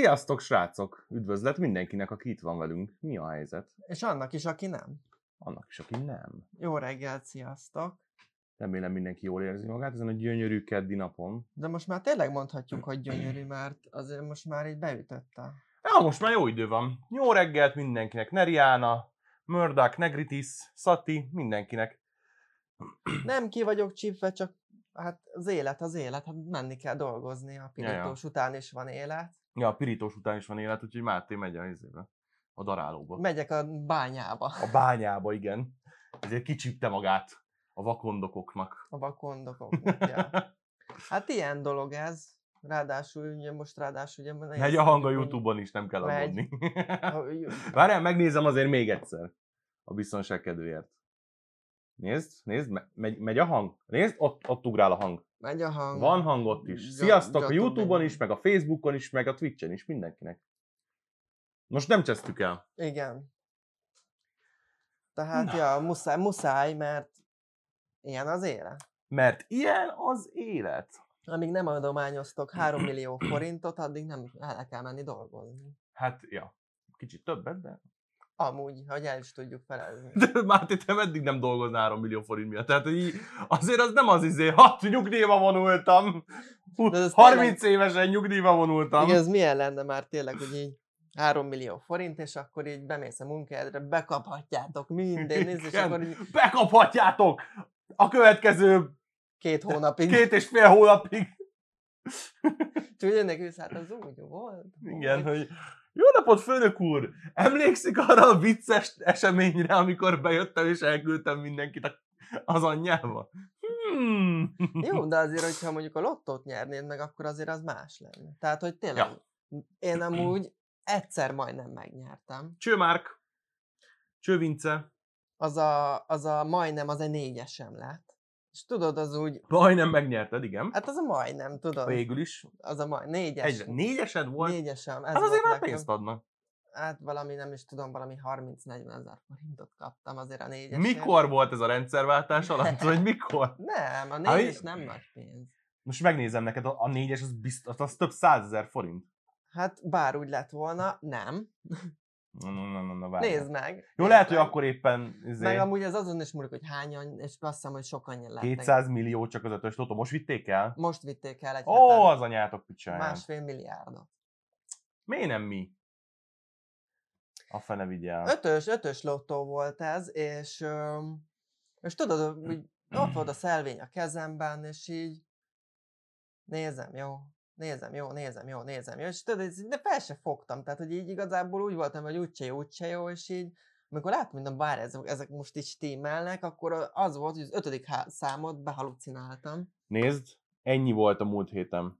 Sziasztok, srácok! Üdvözlet mindenkinek, aki itt van velünk. Mi a helyzet? És annak is, aki nem. Annak is, aki nem. Jó reggelt, sziasztok! Remélem mindenki jól érzi magát ezen a gyönyörű keddi napon. De most már tényleg mondhatjuk, hogy gyönyörű, mert azért most már így beütötte. Ja, most már jó idő van. Jó reggelt mindenkinek. Neriana, Murdoch, Negritis, Sati, mindenkinek. Nem ki vagyok csípve, csak hát az élet az élet, hát menni kell dolgozni, a pirítós után is van élet. Ja, a pirítós után is van élet, úgyhogy Máté megy a izébe, a darálóba. Megyek a bányába, A bányába, igen. Ezért kicsípte magát a vakondokoknak. a vakondokoknak. Ja. Hát ilyen dolog ez. Ráadásul, ugye most ráadásul ugye... Megy a hang a Youtube-on is, nem kell aggódni. Várjál, megnézem azért még egyszer. A biztonság kedvéért. Nézd, nézd, me- megy, megy a hang. Nézd, ott, ott ugrál a hang. Megy a hang. Van hang ott is. Sziasztok a Youtube-on is, meg a Facebookon is, meg a Twitchen is, mindenkinek. Most nem csesztük el. Igen. Tehát, Na. ja, muszáj, muszáj, mert ilyen az élet. Mert ilyen az élet. Amíg nem adományoztok 3 millió forintot, addig nem el kell menni dolgozni. Hát, ja. Kicsit többet, de... Amúgy, hogy el is tudjuk felezni. De Máté, te meddig nem dolgoznál 3 millió forint miatt? Tehát, hogy így, azért az nem az izé, hat nyugdíjba vonultam. De ez 30 évesen nyugdíjba vonultam. Igen, ez milyen lenne már tényleg, hogy így 3 millió forint, és akkor így bemész a munkahelyedre, bekaphatjátok minden, nézd, és akkor így Bekaphatjátok a következő két hónapig. két és fél hónapig. Jönnek vissza, hát az úgy volt. Igen, volt. hogy jó napot, főnök úr! Emlékszik arra a vicces eseményre, amikor bejöttem és elküldtem mindenkit a- az anyjába? Hmm. Jó, de azért, hogyha mondjuk a lottót nyernéd meg, akkor azért az más lenne. Tehát, hogy tényleg, én amúgy egyszer majdnem megnyertem. Csőmárk, Csővince, Az a, az a majdnem, az egy négyesem lett. És tudod, az úgy, majdnem megnyerted, igen. hát az a majdnem, tudod? Végül is. Az a majd, négyes. Egyre. Négyesed volt? Négyesem. Ez Hát azért már pénzt adnak. Hát valami, nem is tudom, valami 30-40 ezer forintot kaptam azért a négyesért. Mikor volt ez a rendszerváltás alatt? Vagy mikor? Nem, a Hát, négyes nem nagy pénz. Most megnézem neked, a a négyes az biztos, az több százezer forint. Hát bár úgy lett volna, nem. Na, na, na, na, na, várjál. Nézd meg. Jó, lehet, hogy meg. akkor éppen izé, Meg amúgy ez azon is múlik, hogy hányan, és azt hiszem, hogy sok annyian lehetnek. 200 millió csak az ötös lotó. Most vitték el? Most vitték el egy Ó, heten az anyátok picsáján. másfél milliárdot. Miért nem mi? A fene vigyel. Ötös, ötös lottó volt ez, és, és tudod, hogy ott volt a szelvény a kezemben, és így nézem, jó, nézem, jó, nézem, jó, nézem, jó, és tudod, de fel se fogtam, tehát, hogy így igazából úgy voltam, hogy úgyse jó, úgyse jó, és így, amikor láttam, mondom, bár ezek, ezek most is stímelnek, akkor az volt, hogy az ötödik számot behalucináltam. Nézd, ennyi volt a múlt héten.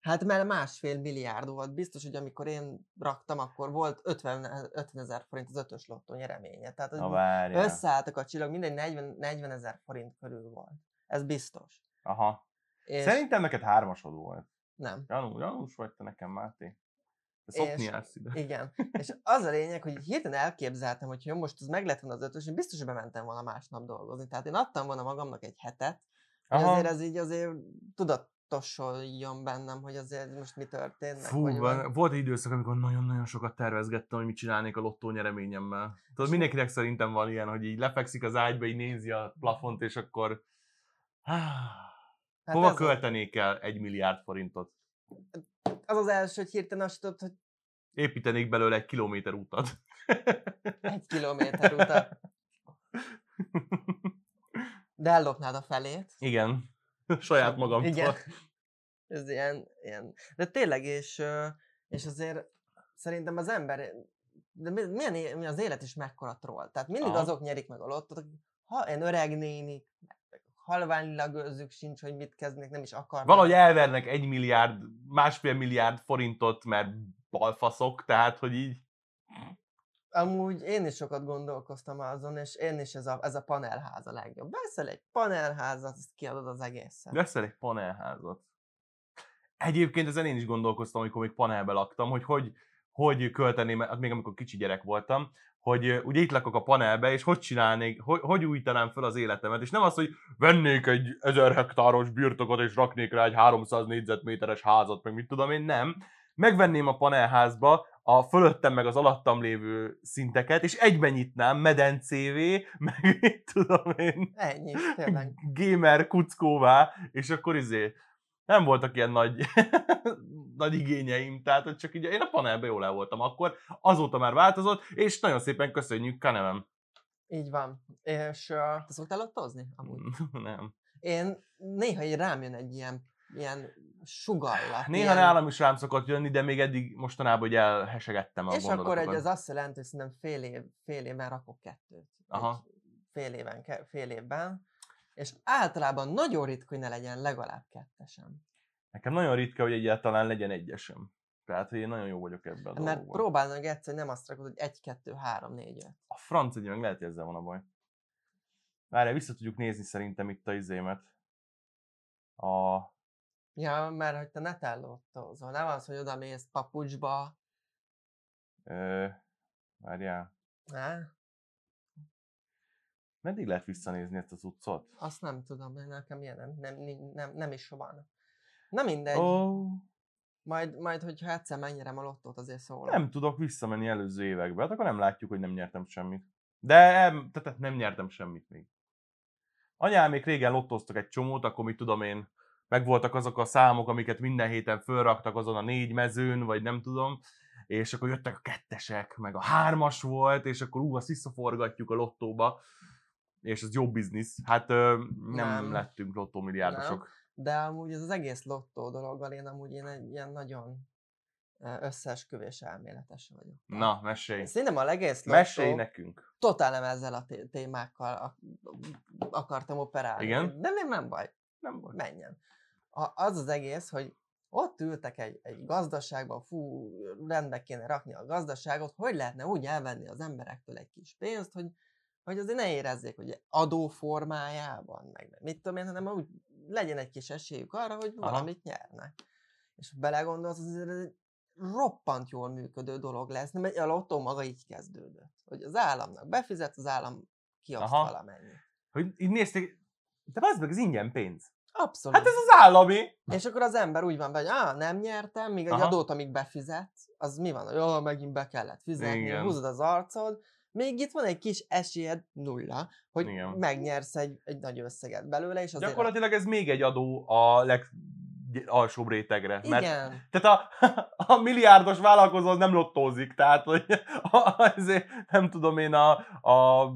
Hát mert másfél milliárd volt. Biztos, hogy amikor én raktam, akkor volt 50 50 ezer forint az ötös lottó nyereménye. Tehát Na hogy összeálltak a csillag, mindegy 40, 40 ezer forint körül volt. Ez biztos. Aha. És Szerintem neked hármasod volt. Nem. Janú, Janús vagy te nekem, Máté. Te szokni És- jársz ide. Igen. És az a lényeg, hogy hirtelen elképzeltem, hogy jó, most ez meg lett volna az ötös, én biztos, hogy bementem volna másnap dolgozni. Tehát én adtam volna magamnak egy hetet, hogy Aha. azért ez így azért tudatosuljon bennem, hogy azért most mi történt. Fú, van. volt egy időszak, amikor nagyon-nagyon sokat tervezgettem, hogy mit csinálnék a lottó nyereményemmel. Tudod, mindenkinek szerintem van ilyen, hogy így lefekszik az ágyba, így nézi a plafont, és akkor... Hát Hova költenék el egy milliárd forintot? Az az első, hogy hirtelen azt tudod, hogy Építenék belőle egy kilométer utat. egy kilométer utat, de ellopnád a felét. Igen. Saját magamtól. Igen. Ez ilyen, ilyen. De tényleg, és, és azért szerintem az ember, de mi- milyen az élet is mekkora troll. Tehát mindig Aha. azok nyerik meg a lottot, ha én öreg nénik, meg halványilag őzük sincs, hogy mit kezdnek, nem is akarnak. Valahogy elvernek egy milliárd, másfél milliárd forintot, mert balfaszok, tehát, hogy így... Amúgy én is sokat gondolkoztam azon, és én is ez a, ez a panelház a legjobb. Veszel egy panelházat, azt kiadod az egészet. Veszel egy panelházat. Egyébként ezen én is gondolkoztam, amikor még panelbe laktam, hogy hogy, hogy költeném, hát még amikor kicsi gyerek voltam, hogy ugye itt lakok a panelbe, és hogy csinálnék, hogy, hogy újítanám fel az életemet, és nem az, hogy vennék egy 1000 hektáros birtokot, és raknék rá egy 300 négyzetméteres házat, meg mit tudom én, nem, megvenném a panelházba a fölöttem meg az alattam lévő szinteket, és egyben nyitnám medencévé, meg mit tudom én, Ennyi, tényleg. gamer kuckóvá, és akkor izé, nem voltak ilyen nagy, nagy igényeim, tehát hogy csak így én a panelbe jól el voltam akkor, azóta már változott, és nagyon szépen köszönjük Kanemem. Így van. És uh, te szoktál lottozni? Amúgy. nem. Én néha így rám jön egy ilyen, ilyen sugallat. Néha ilyen, nálam is rám szokott jönni, de még eddig mostanában hogy elhesegettem a És akkor egy, az azt jelenti, hogy szerintem fél, év, fél évben rakok kettőt. Aha. Egy fél, éven, fél évben. És általában nagyon ritka, hogy ne legyen legalább kettesem. Nekem nagyon ritka, hogy egyáltalán legyen egyesem. Tehát, hogy én nagyon jó vagyok ebben a Mert próbálnak egyszer, nem azt rakod, hogy egy, kettő, három, négy, öt. A franc egy meg lehet, hogy ezzel van a baj. Várjál, vissza tudjuk nézni szerintem itt a izémet. A... Ja, mert hogy te netellottózol, nem az, hogy oda mész papucsba, Ö, várjál. ne? Meddig lehet visszanézni ezt az utcot? Azt nem tudom, mert nekem ilyen nem, nem, nem, nem, nem is van. Na mindegy, oh. majd, majd, hogyha egyszer megnyerem a lottót, azért szólok. nem tudok visszamenni előző évekbe, hát akkor nem látjuk, hogy nem nyertem semmit. De em, tehát nem nyertem semmit még. Anyám még régen lottoztak egy csomót, akkor mit tudom én, megvoltak azok a számok, amiket minden héten fölraktak azon a négy mezőn, vagy nem tudom, és akkor jöttek a kettesek, meg a hármas volt, és akkor ú, azt visszaforgatjuk a lottóba, és ez jó biznisz. Hát ö, nem, nem lettünk lottómilliárdosok. De amúgy ez az egész lottó dologgal én amúgy én egy ilyen nagyon összeesküvés elméletes vagyok. Na, mesélj. Szerintem a egész Mesélj lottó nekünk. totál nem ezzel a té- témákkal ak- akartam operálni. Igen? De nem, nem baj, Nem volt. menjen. A, az az egész, hogy ott ültek egy, egy gazdaságban, fú, rendbe kéne rakni a gazdaságot, hogy lehetne úgy elvenni az emberektől egy kis pénzt, hogy, hogy azért ne érezzék, hogy adó formájában, meg mit tudom én, hanem úgy legyen egy kis esélyük arra, hogy Aha. valamit nyernek. És ha belegondolsz, azért ez egy roppant jól működő dolog lesz, mert a lottó maga így kezdődött. Hogy az államnak befizet, az állam kioszt Aha. valamennyit. Hogy így nézték, de az meg az ingyen pénz. Abszolút. Hát ez az állami. És akkor az ember úgy van be, hogy á, nem nyertem, míg egy Aha. adót, amíg befizet, az mi van? Jó, megint be kellett fizetni, Igen. húzod az arcod, még itt van egy kis esélyed, nulla, hogy Igen. megnyersz egy, egy nagy összeget belőle, és azért... Gyakorlatilag ez még egy adó a legalsóbb rétegre. Mert Igen, tehát a, a milliárdos vállalkozó az nem lottózik, tehát hogy a, ezért, nem tudom én a, a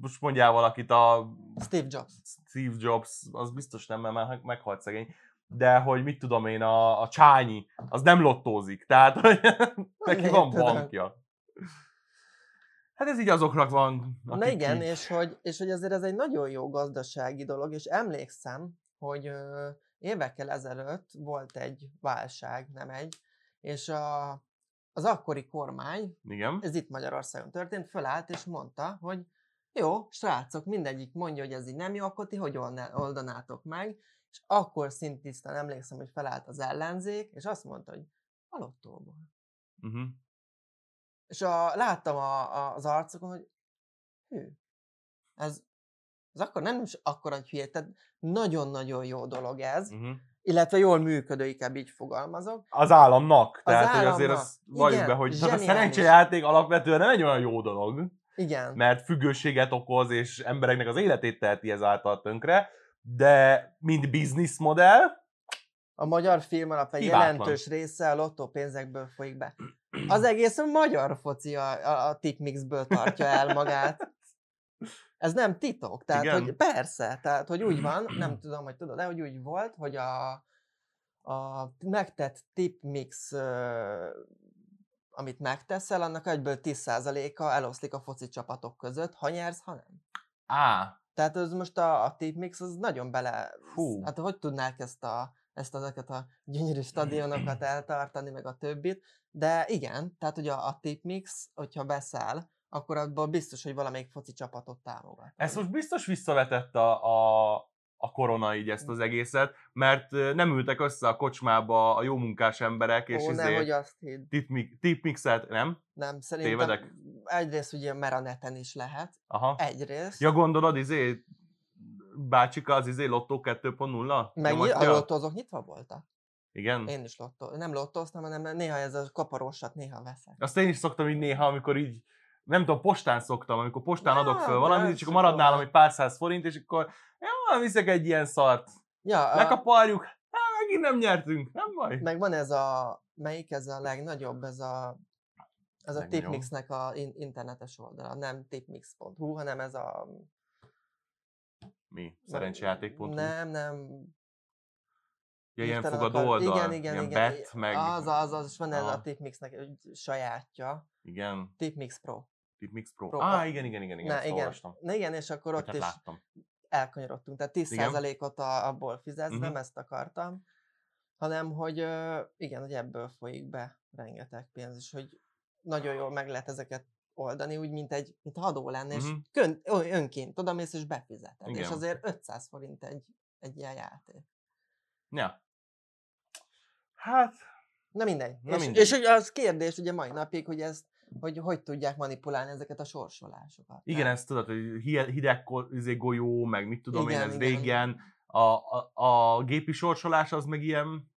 most mondjál valakit, a Steve Jobs. Steve Jobs, az biztos nem, mert már meghalt szegény, de hogy mit tudom én, a, a Csányi, az nem lottózik, tehát hogy neki van bankja. Hát ez így azoknak van, Na akik igen, így- és hogy, és hogy azért ez egy nagyon jó gazdasági dolog, és emlékszem, hogy ö, évekkel ezelőtt volt egy válság, nem egy, és a, az akkori kormány Igen. ez itt Magyarországon történt, fölállt és mondta, hogy jó, srácok, mindegyik mondja, hogy ez így nem jó, akkor ti hogy oldanátok meg, és akkor szintisztán emlékszem, hogy felállt az ellenzék, és azt mondta, hogy a lottóból. Uh-huh. És a, láttam a, a, az arcokon, hogy hű, ez, ez akkor nem is akkora egy hülye, tehát nagyon-nagyon jó dolog ez, Uh-huh. illetve jól működő, inkább így fogalmazok. Az államnak. Az Tehát, hogy azért államnak. azt valljuk be, hogy tehát a szerencsejáték alapvetően nem egy olyan jó dolog, Igen. mert függőséget okoz, és embereknek az életét teheti ezáltal tönkre, de mint bizniszmodell, A magyar film alap egy jelentős része a lottó pénzekből folyik be. Az egész magyar foci a, a, a tipmixből tartja el magát. Ez nem titok. Tehát, Igen. hogy persze, tehát, hogy úgy van, nem tudom, hogy tudod, de hogy úgy volt, hogy a, a megtett tipmix, amit megteszel, annak egyből 10%-a eloszlik a foci csapatok között, ha nyersz, ha nem. á, Tehát ez most a, a tipmix az nagyon bele... Fú. Hát hogy tudnák ezt a ezt ezeket a gyönyörű stadionokat eltartani, meg a többit, de igen, tehát hogy a, a tipmix, hogyha beszáll, akkor abból biztos, hogy valamelyik foci csapatot támogat. ezt most biztos visszavetett a, a, a korona így ezt az egészet, mert nem ültek össze a kocsmába a jó munkás emberek, és Ó, izé nehogy azt hidd. tipmix- tipmixelt, nem? Nem, szerintem Tévedek? egyrészt ugye, mert a neten is lehet, Aha. egyrészt, Ja, gondolod, izé, bácsika az izé Lotto 2.0? meg Nyomatja? a lottózók nyitva voltak. Igen? Én is lottó, nem lottóztam, hanem néha ez a kaparósat néha veszek. Azt én is szoktam így néha, amikor így, nem tudom, postán szoktam, amikor postán Ja, adok föl valamit, és akkor marad nálam egy pár száz forint, és akkor ja, viszek egy ilyen szart. Ja, a, Lekaparjuk, hát megint nem nyertünk, nem baj. meg van ez a, melyik ez a legnagyobb, ez a, ez a. Tipmixnek a in- internetes oldala, nem tipmix.hu, hanem ez a... Mi? Szerencsejáték.hu? Nem, nem. Ja, ilyen fogadó akar- oldal? Igen, igen, ilyen igen. bet, meg... Az, az, az, és van ez a Tipmixnek egy sajátja. Igen, Tipmix Pro. Tipmix Pro. Pro. Ah, igen, igen, igen, igen, Na, igen. Na igen, és akkor Vagy ott hát is láttam. elkanyarodtunk. Tehát Igen. 10%-ot a, abból fizetsz, Mhm. nem ezt akartam, hanem hogy igen, hogy ebből folyik be rengeteg pénz, és hogy nagyon jól meg lehet ezeket oldani, úgy, mint egy mint adó lenne, és Mhm. kön, önként odamész és befizeted. És Igen. azért 500 forint egy, egy ilyen játék. Ja. Hát, Na mindegy. Na és, mindegy. és az kérdés ugye mai napig, hogy ezt hogy hogy tudják manipulálni ezeket a sorsolásokat. igen, Tehát- ezt tudod, hogy hi- hideg izé, golyó, meg mit tudom Igen, én, ez igen. régen. A, a, a gépi sorsolás az meg ilyen,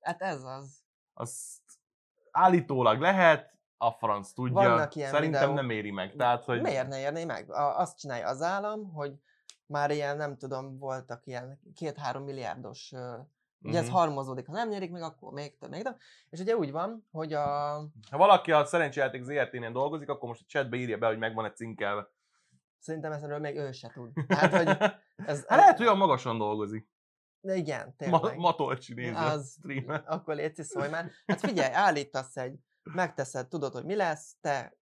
Hát ez az. azt állítólag lehet, a franc tudja. Vannak ilyen Szerintem videók. nem éri meg. Tehát, hogy Miért ne érné meg? A, azt csinálja az állam, hogy már ilyen, nem tudom, voltak ilyen két-három milliárdos, ugye ez Mhm. halmozódik, ha nem nyerik meg, akkor még több, még több. És ugye úgy van, hogy a... Ha valaki a szerencsejáték ZRT-nél dolgozik, akkor most a chatbe írja be, hogy megvan-e cinkelve. Szerintem ezről még ő se tud. Tehát, hogy ez, hát lehet, hogy olyan magasan dolgozik. De igen, Ma, tényleg. Matolcsi nézve a Az- streamet. Akkor légy szólj már. Hát figyelj, állítasz egy, megteszed, tudod, hogy mi lesz, te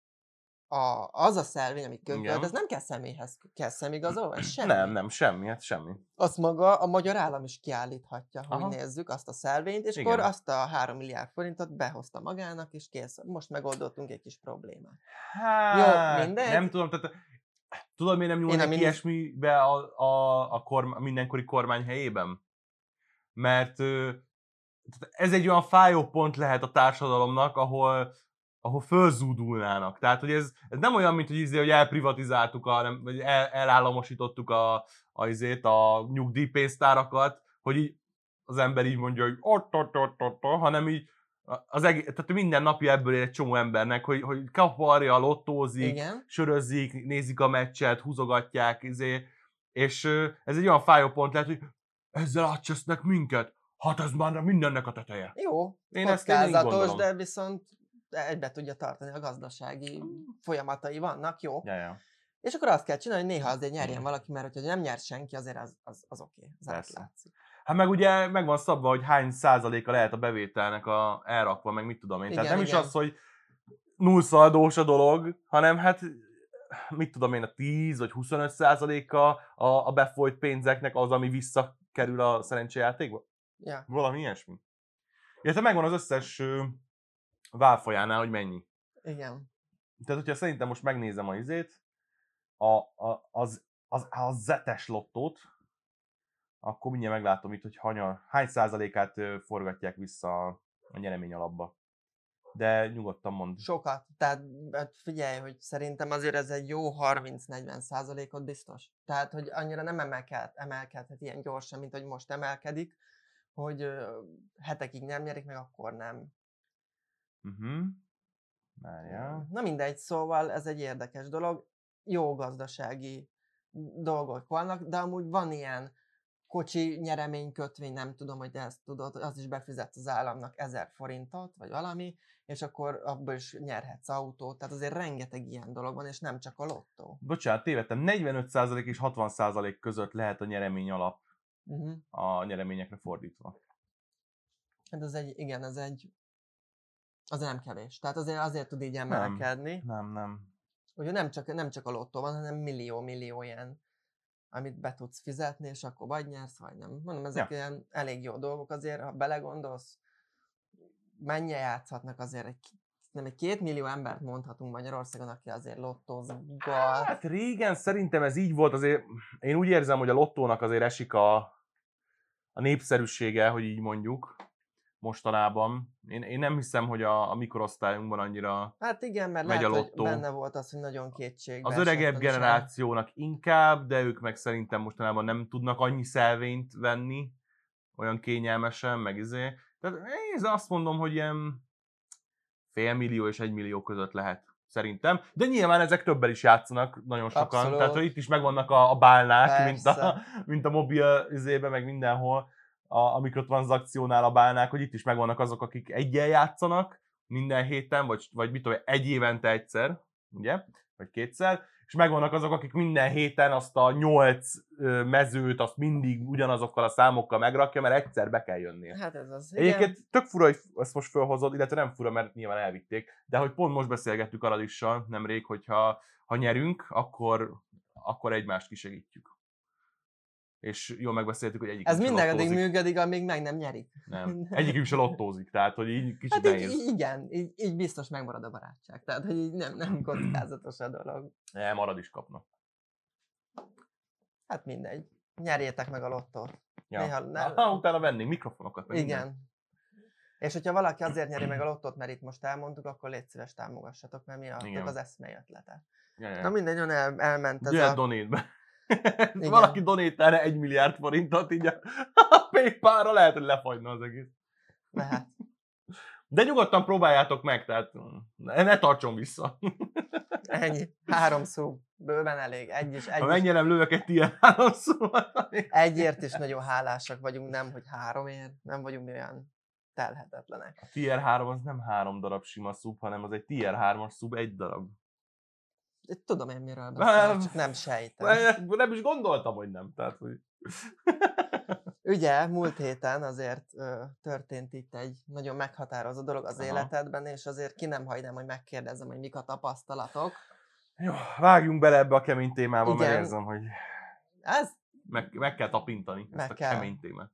a, az a szelvény, amit Igen. könyvöld, ez nem kell személyhez, kell szemigazolvány, semmi. Nem, nem, semmi, hát semmi. Azt maga a magyar állam is kiállíthatja, ha úgy nézzük azt a szelvényt, és Igen. akkor azt a 3 milliárd forintot behozta magának, és kész. Most megoldottunk egy kis problémát. Hát, mindegy. nem tudom, tehát tudod, miért nem nyúlnak minisz- ilyesmibe a, a, a, korm, a mindenkori kormány helyében? Mert ez egy olyan fájó pont lehet a társadalomnak, ahol, ahol fölzúdulnának. Tehát, hogy ez, ez nem olyan, mint hogy, izé, hogy elprivatizáltuk, a, nem, vagy el, elállamosítottuk a, a, izét, a nyugdíjpénztárakat, hogy így az ember így mondja, hogy ott, ott, ott, ott, ott, hanem így az egész, tehát minden napja ebből él egy csomó embernek, hogy, hogy kaparja, lottózik, Igen. sörözik, nézik a meccset, húzogatják, izé, és ez egy olyan fájó pont lehet, hogy ezzel átcsesznek minket, hát ez már mindennek a teteje. Jó, Én ezt kockázatos, gondolom. de viszont egybe tudja tartani a gazdasági folyamatai vannak, jó. Ja, ja. És akkor azt kell csinálni, hogy néha azért nyerjen valaki, mert hogyha nem nyer senki, azért az, az, az oké, okay, az átlátszik. Hát meg ugye meg van szabva, hogy hány százaléka lehet a bevételnek a elrakva, meg mit tudom én. Tehát Igen, nem is igen. az, hogy nullszaldós a dolog, hanem hát mit tudom én, a 10 vagy 25 százaléka a, a befolyt pénzeknek az, ami visszakerül a szerencsejátékba. Ja. Valami ilyesmi. Illetve megvan az összes ö, válfajánál, hogy mennyi. Igen. Tehát, hogyha szerintem most megnézem a izét, a, a, az, az, az zetes lottót, akkor mindjárt meglátom itt, hogy hanya, hány százalékát forgatják vissza a, a nyeremény alapba. De nyugodtan mond. Sokat. Tehát hát figyelj, hogy szerintem azért ez egy jó 30-40 százalékot biztos. Tehát, hogy annyira nem emelked, emelkedhet ilyen gyorsan, mint hogy most emelkedik, hogy hetekig nem nyerik, meg akkor nem. Uh-huh. Várjál. Na mindegy, szóval ez egy érdekes dolog. Jó gazdasági dolgok vannak, de amúgy van ilyen kocsi nyereménykötvény, nem tudom, hogy ezt tudod, az is befizetsz az államnak 1000 forintot, vagy valami, és akkor abból is nyerhetsz autót, tehát azért rengeteg ilyen dolog van, és nem csak a lottó. Bocsánat, tévedtem, 45% és 60% között lehet a nyeremény alap Uh-huh. a nyereményekre fordítva. Hát ez egy, igen, ez egy, az nem kevés. Tehát azért, azért tud így emelkedni. Nem, nem. Ugye nem csak, nem csak a lottó van, hanem millió-millió ilyen, amit be tudsz fizetni, és akkor vagy nyersz, vagy nem. Mondom, ezek Ja. ilyen elég jó dolgok azért, ha belegondolsz, mennyien játszhatnak azért egy, nem egy két millió embert mondhatunk Magyarországon, aki azért lottózgal. Hát régen szerintem ez így volt, azért én úgy érzem, hogy a lottónak azért esik a, a népszerűsége, hogy így mondjuk, mostanában. Én, én nem hiszem, hogy a, a mikorosztályunkban annyira Hát igen, mert Megy lehet, a hogy lottó. benne volt az, hogy nagyon kétségbe az öregebb generációnak inkább, de ők meg szerintem mostanában nem tudnak annyi szelvényt venni, olyan kényelmesen, meg izé. Tehát én azt mondom, hogy ilyen fél millió és egy millió között lehet szerintem. De nyilván ezek többel is játszanak nagyon sokan. Abszolút. Tehát, hogy itt is megvannak a, a bálnák, mint a, mint a mobil üzébe, meg mindenhol a, a mikrotranszakciónál a bálnák, hogy itt is megvannak azok, akik egyen játszanak minden héten, vagy, vagy mit tudom, egy évente egyszer, ugye? Vagy kétszer, és megvannak azok, akik minden héten azt a nyolc mezőt, azt mindig ugyanazokkal a számokkal megrakja, mert egyszer be kell jönnie. Hát ez az. Igen. Egyébként tök fura, hogy ezt most felhozod, illetve nem fura, mert nyilván elvitték, de hogy pont most beszélgettük Aradissal nemrég, hogyha ha nyerünk, akkor, akkor egymást kisegítjük. És jól megbeszéltük, hogy egyik Ez minden addig működik, amíg meg nem nyerik. Nem. Egyikünk se lottózik, tehát hogy így kicsit Hát így, nehéz. így- igen, így, így biztos megmarad a barátság. Tehát, hogy így nem, nem kockázatos a dolog. Nem, marad is kapnak. Hát mindegy. Nyerjétek meg a lottót. Ja. Néha ne- Aha, utána vennénk mikrofonokat. Meg. Igen. És hogyha valaki azért nyeri meg a lottót, mert itt most elmondtuk, akkor légy szíves támogassatok, mert mi a az eszmei ötlete. Ja, ja. Na mindegy, el, elment ez Jöhet a... donate Igen. Valaki donétálna egy milliárd forintot, így a, a Paypal-ra lehet, hogy lefagyna az egész. Mehet. De nyugodtan próbáljátok meg, tehát ne, ne tartson vissza. Ennyi. Három szó. Bőven elég. Egy is, Ha egy is, megnyerem, lövök egy tier három szóval. egyért is nagyon hálásak vagyunk, nem, hogy háromért. Nem vagyunk olyan telhetetlenek. A tier 3 az nem három darab sima szub, hanem az egy tier 3-as szub egy darab. Tudom én miről beszél, csak nem sejtem. Nem is gondoltam, hogy nem. Tehát, hogy... Ugye, múlt héten azért ö, történt itt egy nagyon meghatározó dolog az Aha. életedben, és azért ki nem hagynám, hogy megkérdezem, hogy mik a tapasztalatok. Jó, vágjunk bele ebbe a kemény témába, mert Igen. érzem, hogy Ez? meg, meg kell tapintani Meg ezt a kell. kemény témát.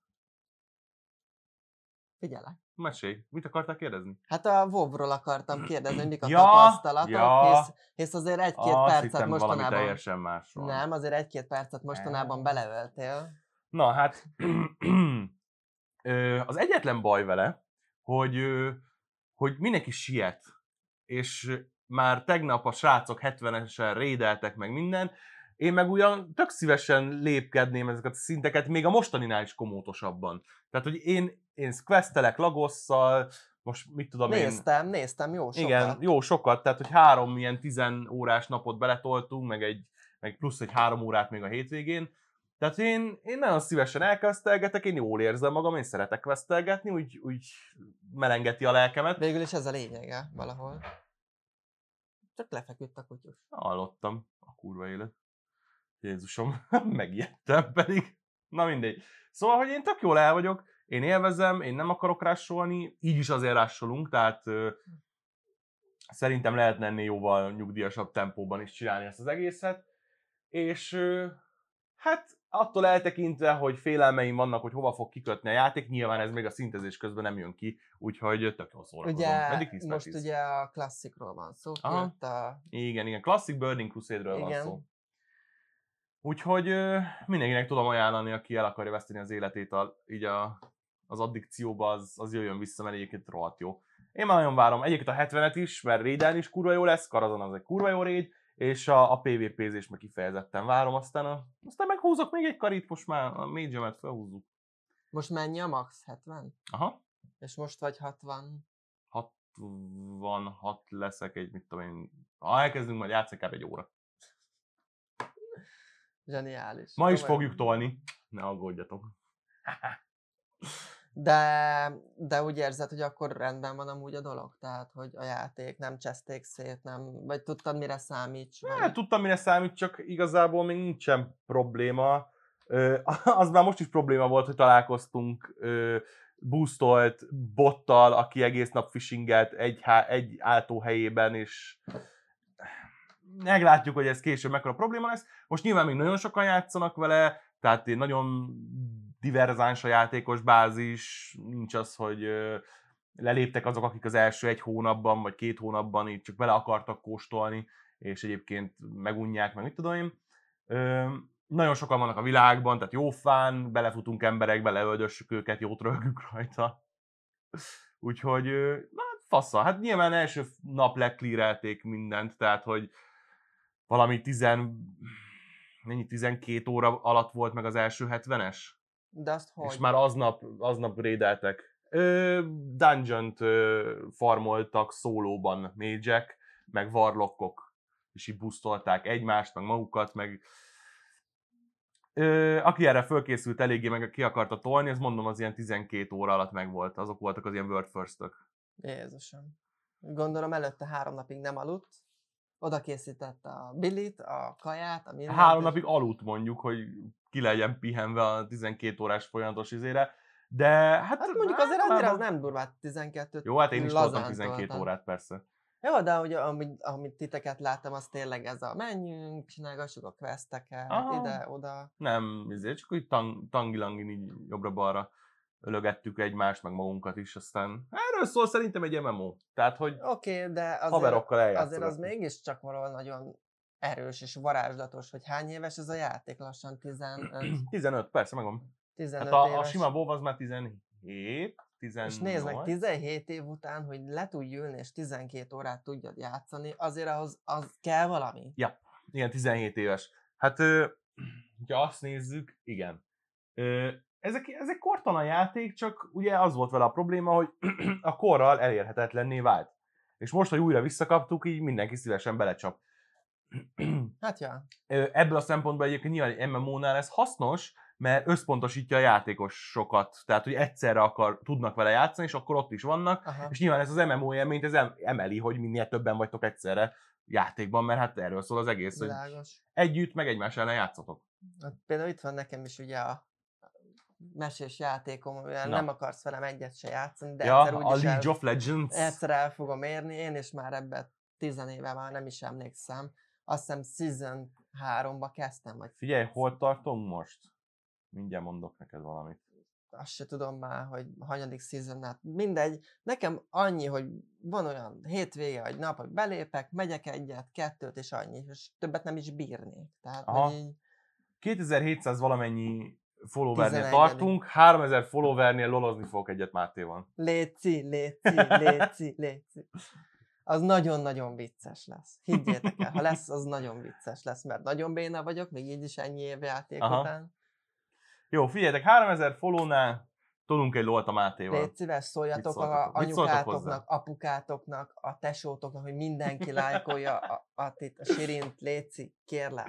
Figyelek. Mesélj, mit akartál kérdezni? Hát a WoW-ról akartam kérdezni, mik a Ja, tapasztalatok, ja. hisz, hisz azért egy-két Azt percet mostanában... teljesen másról. Nem, azért egy-két percet mostanában beleöltél. Na hát, az egyetlen baj vele, hogy, hogy mindenki siet, és már tegnap a srácok 70-esen rédeltek meg minden, én meg ugyan tök szívesen lépkedném ezeket a szinteket, még a mostaninál is komótosabban. Tehát, hogy én, én questelek Lagosszal, most mit tudom én... Néztem, néztem, jó sokat. Igen, jó sokat, tehát hogy három ilyen 10 órás napot beletoltunk, meg, egy, meg plusz egy három órát még a hétvégén. Tehát én, én nagyon szívesen elkezdtelgetek, én jól érzem magam, én szeretek questelgetni, úgy, úgy melengeti a lelkemet. Végül is ez a lényege valahol. Csak lefeküdt a kutyus. Hallottam a kurva élet. Jézusom, megijedtem pedig. Na mindegy. Szóval, hogy én tök jól el vagyok, én élvezem, én nem akarok rásolni, így is azért rásolunk, tehát ö, szerintem lehetne ennél jóval nyugdíjasabb tempóban is csinálni ezt az egészet. És ö, hát attól eltekintve, hogy félelmeim vannak, hogy hova fog kikötni a játék, nyilván ez még a szintezés közben nem jön ki, úgyhogy tök jól szórakozom. Ugye, Eddig 10 per most 10. ugye a klasszikról van szó, Aha. a... Igen, igen, Classic Burning Crusade-ről van Igen. szó. Úgyhogy mindenkinek tudom ajánlani, aki el akarja veszteni az életét a, így a, az addikcióba, az, az jöjjön vissza, mert egyébként rohadt jó. Én már nagyon várom. Egyébként a 70-et is, mert Raiden is kurva jó lesz, Karazan az egy kurva jó raid, és a, a PvP-zés meg kifejezetten várom, aztán, a, aztán meghúzok még egy karit, most már a mage felhúzzuk. Most mennyi a max? 70? Aha, És most vagy 60? 66 leszek egy, mit tudom én, ha elkezdünk, majd játszok kb. egy óra. Zseniális. Ma is fogjuk tolni, ne aggódjatok. De, de úgy érzed, hogy akkor rendben van amúgy a dolog? Tehát, hogy a játék nem cseszték szét, nem, vagy tudtad mire számíts? vagy- Hát, tudtam, mire számít, csak igazából még nincsen probléma. Ö, az már most is probléma volt, hogy találkoztunk ö, boostolt bottal, aki egész nap phishingelt egy, há- egy áltó helyében, és meglátjuk, hogy ez később mekkora probléma lesz. Most nyilván még nagyon sokan játszanak vele, tehát egy nagyon diverzáns a játékos bázis, nincs az, hogy leléptek azok, akik az első egy hónapban, vagy két hónapban így csak bele akartak kóstolni, és egyébként megunják, meg mit tudom én. Nagyon sokan vannak a világban, tehát jó fán, belefutunk emberekbe, leöldössük őket, jót röhögünk rajta. Úgyhogy, na, fassa. Hát nyilván első nap leklírelték mindent, tehát, hogy valami 10, mennyi, 12 óra alatt volt meg az első 70-es, De azt hogy? és már aznap, aznap rédeltek Ö, Dungeon-t ö, farmoltak szólóban mage meg warlockok, és így busztolták egymást, meg magukat, meg Ö, aki erre fölkészült eléggé, meg ki akarta tolni, ez mondom az ilyen 12 óra alatt megvolt. Azok voltak az ilyen word first-ök. Jézusom. Gondolom előtte három napig nem aludt, oda készítette a billit, a kaját, a mindent. Három napig aludt mondjuk, hogy ki legyen pihenve a 12 órás folyamatos izére. De hát... Hát mondjuk azért annyira az nem durvát 12 Jó, hát én is toltam 12 toltam. órát persze. Jó, de hogy amit, amit titeket láttam, az tényleg ez a menjünk, csinálgassuk a questeket, Aha. ide-oda. Nem, ezért csak úgy tang, tangilangin így jobbra-balra ölögettük egymást, meg magunkat is, aztán erről szól szerintem egy MMO. Tehát, hogy Oké, okay, de azért, haverokkal azért eljátszol. az mégiscsak valahol nagyon erős és varázslatos, hogy hány éves ez a játék, lassan 15, 15, persze, megvan. 15 Hát a, a éves. sima WoW az már 17, 18. És nézd meg, 17 év után, hogy le tudj ülni és 12 órát tudjad játszani, azért ahhoz az kell valami. Igen, 17 éves. Hát, ö, ha azt nézzük, igen. Ö, ezek, ezek kortalan játék, csak ugye az volt vele a probléma, hogy a korral elérhetetlenné vált. És most, hogy újra visszakaptuk, így mindenki szívesen belecsap. Hát ja, Ebből a szempontból egyébként nyilván egy MMO-nál ez hasznos, mert összpontosítja a játékosokat. Tehát, hogy egyszerre akar, tudnak vele játszani, és akkor ott is vannak. aha. És nyilván ez az MMO élményt ez em- emeli, hogy minél többen vagytok egyszerre játékban, mert hát erről szól az egész, hogy Világos. együtt, meg egymás ellen játszotok. Hát például itt van nekem is ugye a mesés játékom, amivel Na. nem akarsz velem egyet se játszani, de ja, egyszer a League el, of Legends. egyszer el fogom érni, én is már ebbe tizenéve már nem is emlékszem. Azt hiszem Season 3-ba kezdtem, vagy Figyelj, hol tartunk most? Mindjárt mondok neked valamit. azt se tudom már, hogy hanyadik season hát mindegy. Nekem annyi, hogy van olyan hétvége, vagy nap, hogy belépek, megyek egyet, kettőt, és annyi, és többet nem is bírnék. Tehát, Aha. hogy így, 2700 valamennyi followernél 11. tartunk, 3000 followernél lolozni fogok egyet Mátéval. léci, léci, léci, léci. Az nagyon-nagyon vicces lesz. Higgyétek el, ha lesz, az nagyon vicces lesz, mert nagyon béna vagyok, még így is ennyi év játék Aha. után. Jó, figyeljetek, 3000 follownál tolunk egy lolt a Mátéval. Légy szíves, szóljatok a anyukátoknak, apukátoknak, a tesótoknak, hogy mindenki lájkolja a, a, a, a Sirint, Léci, kérlek.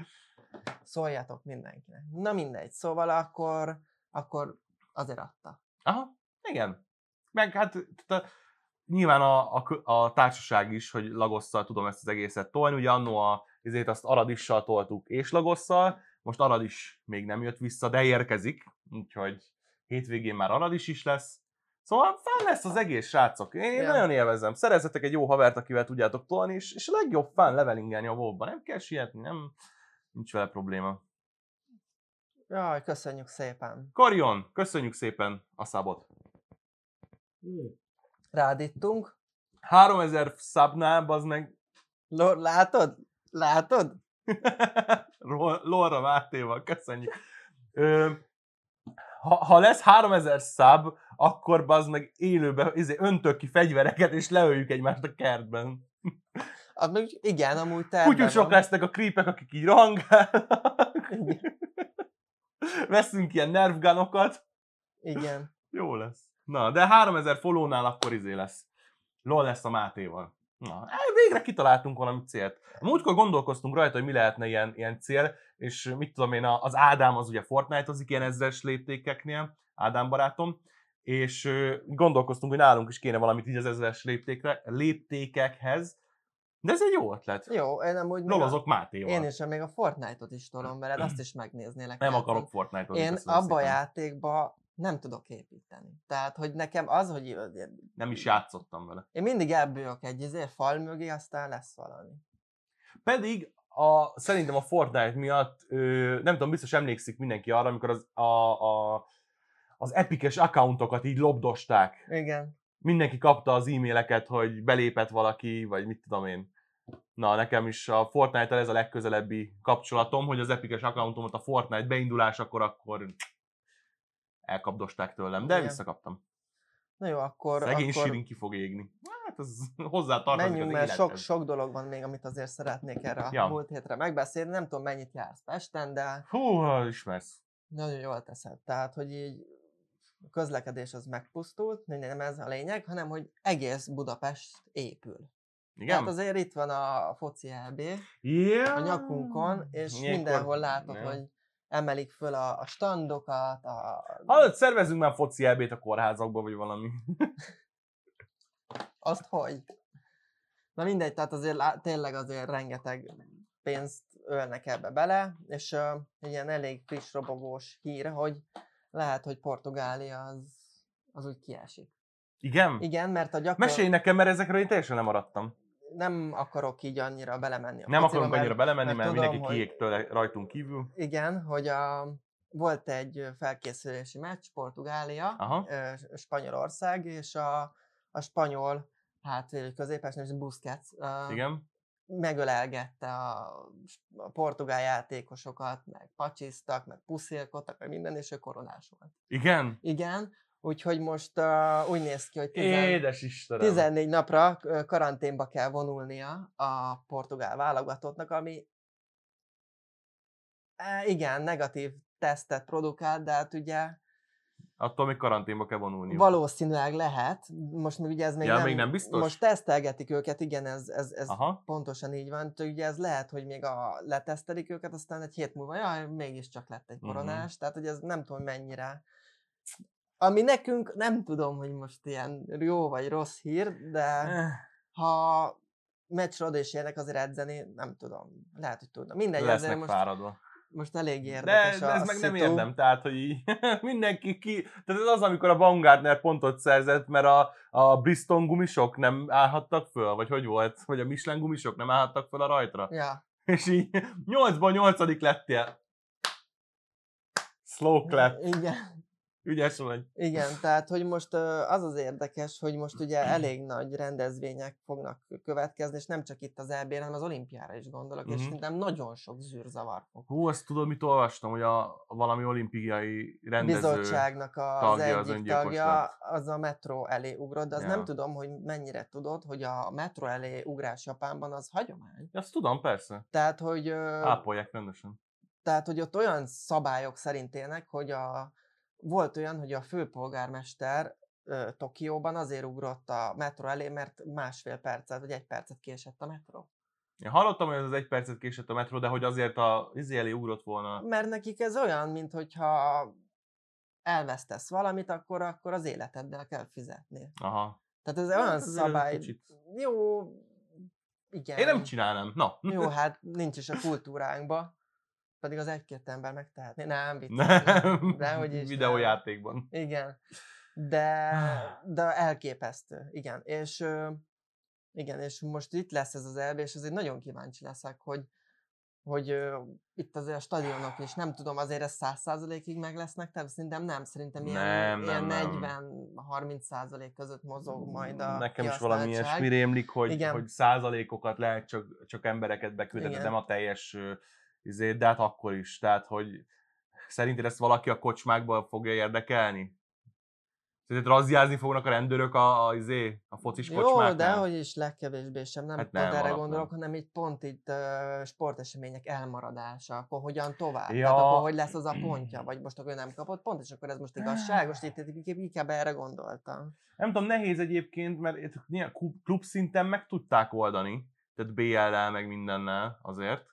Szóljatok mindenkinek. Na mindegy, szóval akkor, akkor azért adta. Aha, igen. Meg hát tehát, nyilván a, a, a, társaság is, hogy lagosszal tudom ezt az egészet tolni. Ugye annó a, ezért azt aradissal toltuk és lagosszal, most arad is még nem jött vissza, de érkezik, úgyhogy hétvégén már aradis is lesz. Szóval fel lesz az egész, srácok. Én Ja. nagyon élvezem. Szerezzetek egy jó havert, akivel tudjátok tolni, és, és a legjobb fán levelingelni a wow Nem kell sietni, nem, nincs vele probléma. Jaj, köszönjük szépen. Karion, köszönjük szépen a szabot. Rádittunk. 3000 szabnál, az meg Lo- látod? Látod? Lolra Mátéval, köszönjük. Ö, ha, ha lesz 3000 szab, akkor bazd meg élőben izé, öntök ki fegyvereket, és leöljük egymást a kertben. Meg, igen, amúgy terve Kutyusok lesznek a creepek, akik így rohangálnak. Igen. Veszünk ilyen nerfgunokat. Igen. Jó lesz. Na, de 3000 follownál akkor izé lesz. LOL lesz a Mátéval. Na, eh, végre kitaláltunk valami célt. Múltkor gondolkoztunk rajta, hogy mi lehetne ilyen, ilyen cél, és mit tudom én, az Ádám az ugye Fortnite-ozik ilyen ezres léptékeknél, Ádám barátom, és gondolkoztunk, hogy nálunk is kéne valamit így az ezres léptékre, léptékekhez, de ez egy jó ötlet. Jó, én amúgy még a, Mátéval. én is még a Fortnite-ot is tolom veled, azt is megnéznélek. Nem akarok Fortnite-ot. Én abba a játékba nem tudok építeni. Tehát, hogy nekem az, hogy Nem is játszottam vele. én mindig elbőjök egy izé, fal mögé, aztán lesz valami. Pedig a, szerintem a Fortnite miatt, ö, nem tudom, biztos emlékszik mindenki arra, amikor az, a, a, az epikes accountokat így lobdosták. Igen. Mindenki kapta az e-maileket, hogy belépett valaki, vagy mit tudom én. Na, nekem is a Fortnite-tel ez a legközelebbi kapcsolatom, hogy az epikes accountomat a Fortnite beindulásakor akkor elkapdosták tőlem, de Igen. visszakaptam. Na jó, akkor, Szegény akkor Sirin ki fog égni. Hát ez hozzá tartozik menjünk, mert sok, sok dolog van még, amit azért szeretnék erre a Ja. múlt hétre megbeszélni. Nem tudom, mennyit jársz Pesten, de Hú, ismersz. nagyon jól teszed. Tehát, hogy így a közlekedés az megpusztult, nem ez a lényeg, hanem hogy egész Budapest épül. Igen? Tehát azért itt van a foci EB yeah. a nyakunkon, és Ilyenkor- mindenhol látod, Ja. hogy emelik föl a, a standokat, a, Hallod, szervezzünk már foci elbét a kórházakba, vagy valami. azt hogy? Na mindegy, tehát azért tényleg azért rengeteg pénzt ölnek ebbe bele, és uh, ilyen elég friss robogós hír, hogy lehet, hogy Portugália az, az úgy kiesik. Igen? Igen, mert a gyakor... Mesélj nekem, mert ezekről én teljesen nem maradtam. Nem akarok így annyira belemenni a Nem fociba, akarunk annyira belemenni, mert mert, tudom, mindenki hogy- kiég tőle rajtunk kívül. Igen, hogy a, volt egy felkészülési meccs, Portugália, Aha. Spanyolország, és a, a spanyol hátvédő középes, is Busquets, Igen? Megölelgette a, a portugál játékosokat, meg pacsiztak, meg puszilkodtak, meg minden, és ő koronás volt. Igen? Igen, úgyhogy most uh, úgy néz ki, hogy tizen, Édes Istenem. 14 napra karanténba kell vonulnia a portugál válogatottnak, ami e, igen, negatív tesztet produkált, de hát ugye Attól még karanténba kell vonulni. valószínűleg lehet, most még ugye ez még, Ja, nem, még nem biztos? most tesztelgetik őket, igen, ez, ez, ez Aha. pontosan így van, Úgyhogy ugye ez lehet, hogy még a, letesztelik őket, aztán egy hét múlva, jaj, mégiscsak lett egy Mhm. koronás, tehát hogy ez nem tudom mennyire. Ami nekünk nem tudom, hogy most ilyen jó vagy rossz hír, de Eh, ha meccsre oda is érnek azért edzeni, nem tudom, lehet, hogy tudna. Mindegy, azért Lesznek most, fáradva. Most elég De, érdekes de a ez meg nem érdem, tehát, hogy így, mindenki ki... Tehát ez az, amikor a Baumgartner pontot szerzett, mert a, a Bristol gumisok nem állhattak föl, vagy hogy volt? Vagy a Michelin gumisok nem állhattak föl a rajtra? Ja, És így 8-ban 8 lettél. Slow clap. igen. Ügyes vagy. Igen, tehát hogy most az az érdekes, hogy most ugye elég nagy rendezvények fognak következni, és nem csak itt az eb hanem az olimpiára is gondolok, és Mhm. szerintem nagyon sok zűrzavar fog. Hú, azt tudod, mit olvastam, hogy a, a valami olimpiai rendező... bizottságnak az tagja az egyik öngyilkos tagja lett. az a metró elé ugrott, de az Ja. nem tudom, hogy mennyire tudod, hogy a metró elé ugrás Japánban az hagyomány. Azt tudom, persze. Tehát, hogy, Ápolják rendesen. tehát, hogy ott olyan szabályok szerint élnek, hogy a, volt olyan, hogy a főpolgármester ö, Tokióban azért ugrott a metró elé, mert másfél percet, vagy egy percet késett a metró. Én hallottam, hogy ez az egy percet késett a metró, de hogy azért a izé elé ugrott volna. Mert nekik ez olyan, mint hogyha elvesztesz valamit, akkor, akkor az életeddel kell fizetni. Aha. Tehát ez Hát olyan ez szabály... kicsit- Jó, igen. Én nem csinálnám. Na. Jó, hát nincs is a kultúránkba, pedig az egy-két ember megtehetné. Nem, vicc. Nem. Dehogy is nem. Videójátékban. Igen. De, de elképesztő. Igen. És igen, és most itt lesz ez az elbe, és azért nagyon kíváncsi leszek, hogy, hogy ö, itt azért a stadionok is, nem tudom, azért ez száz százalékig meg lesznek, tehát szerintem nem, szerintem ilyen, Nem, ilyen nem, nem. 40-30 százalék között mozog majd a Nekem is valami ilyesmi rémlik, hogy, Igen. hogy százalékokat lehet csak, csak embereket beküldeni, de nem a teljes izé, de hát akkor is. Tehát, hogy szerinted ezt valaki a kocsmákban fogja érdekelni? Szerinted razziázni fognak a rendőrök a, a, izé, a focis Jó, kocsmáknál? de hogy is legkevésbé sem, nem Hát pont nem, erre gondolok, nem. hanem így pont itt uh, sportesemények elmaradása, akkor hogyan tovább? Ja. Tehát akkor hogy lesz az a pontja, vagy most akkor nem kapott pont, és akkor ez most igazságos, itt, itt inkább- erre gondoltam. Nem tudom, nehéz egyébként, mert itt klub- szinten meg tudták oldani, tehát BL-lel meg mindennel azért,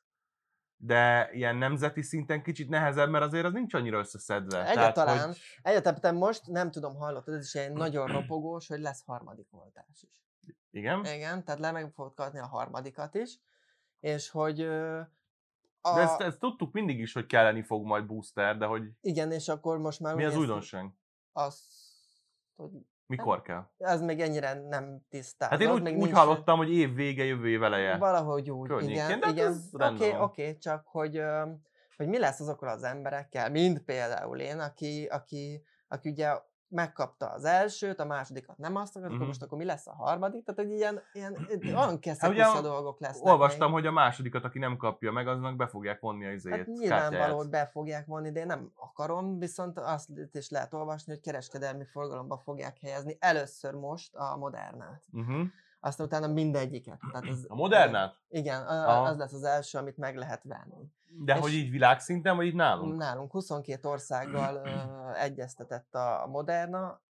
de ilyen nemzeti szinten kicsit nehezebb, mert azért az nincs annyira összeszedve. Egyáltalán. Hogy... Te most nem tudom, hallottad, ez is egy nagyon ropogós, hogy lesz harmadik oltás is. Igen? Igen, tehát le meg fogod kapni a harmadikat is, és hogy a, De ezt, ezt tudtuk mindig is, hogy kelleni fog majd booster, de hogy igen, és akkor most már mi az újdonság? Az, hogy Mikor kell? ez még ennyire nem tisztázott. Hát én úgy, úgy nincs- hallottam, hogy év vége, jövő év eleje. Valahogy úgy, Környékén, igen. hát igen. Oké, van. okay, csak hogy, hogy mi lesz azokkal az emberekkel, mint például én, aki, aki, aki ugye megkapta az elsőt, a másodikat nem azt akarta, Mhm. akkor most akkor mi lesz a harmadik? Tehát, hogy ilyen, ilyen olyan ugye keszekusza dolgok lesznek. Olvastam, még. hogy a másodikat, aki nem kapja meg, aznak be fogják vonni a izét, Hát nyilvánvaló, hogy kártyáját. be fogják vonni, de én nem akarom, viszont azt is lehet olvasni, hogy kereskedelmi forgalomba fogják helyezni először most a Modernát. Uh-huh. aztán utána mindegyiket. Tehát ez, A modernát? Igen, Aha. a- az lesz az első, amit meg lehet venni. De És- hogy így világszinten, vagy így nálunk? Nálunk 22 országgal ö, egyeztetett a Moderna.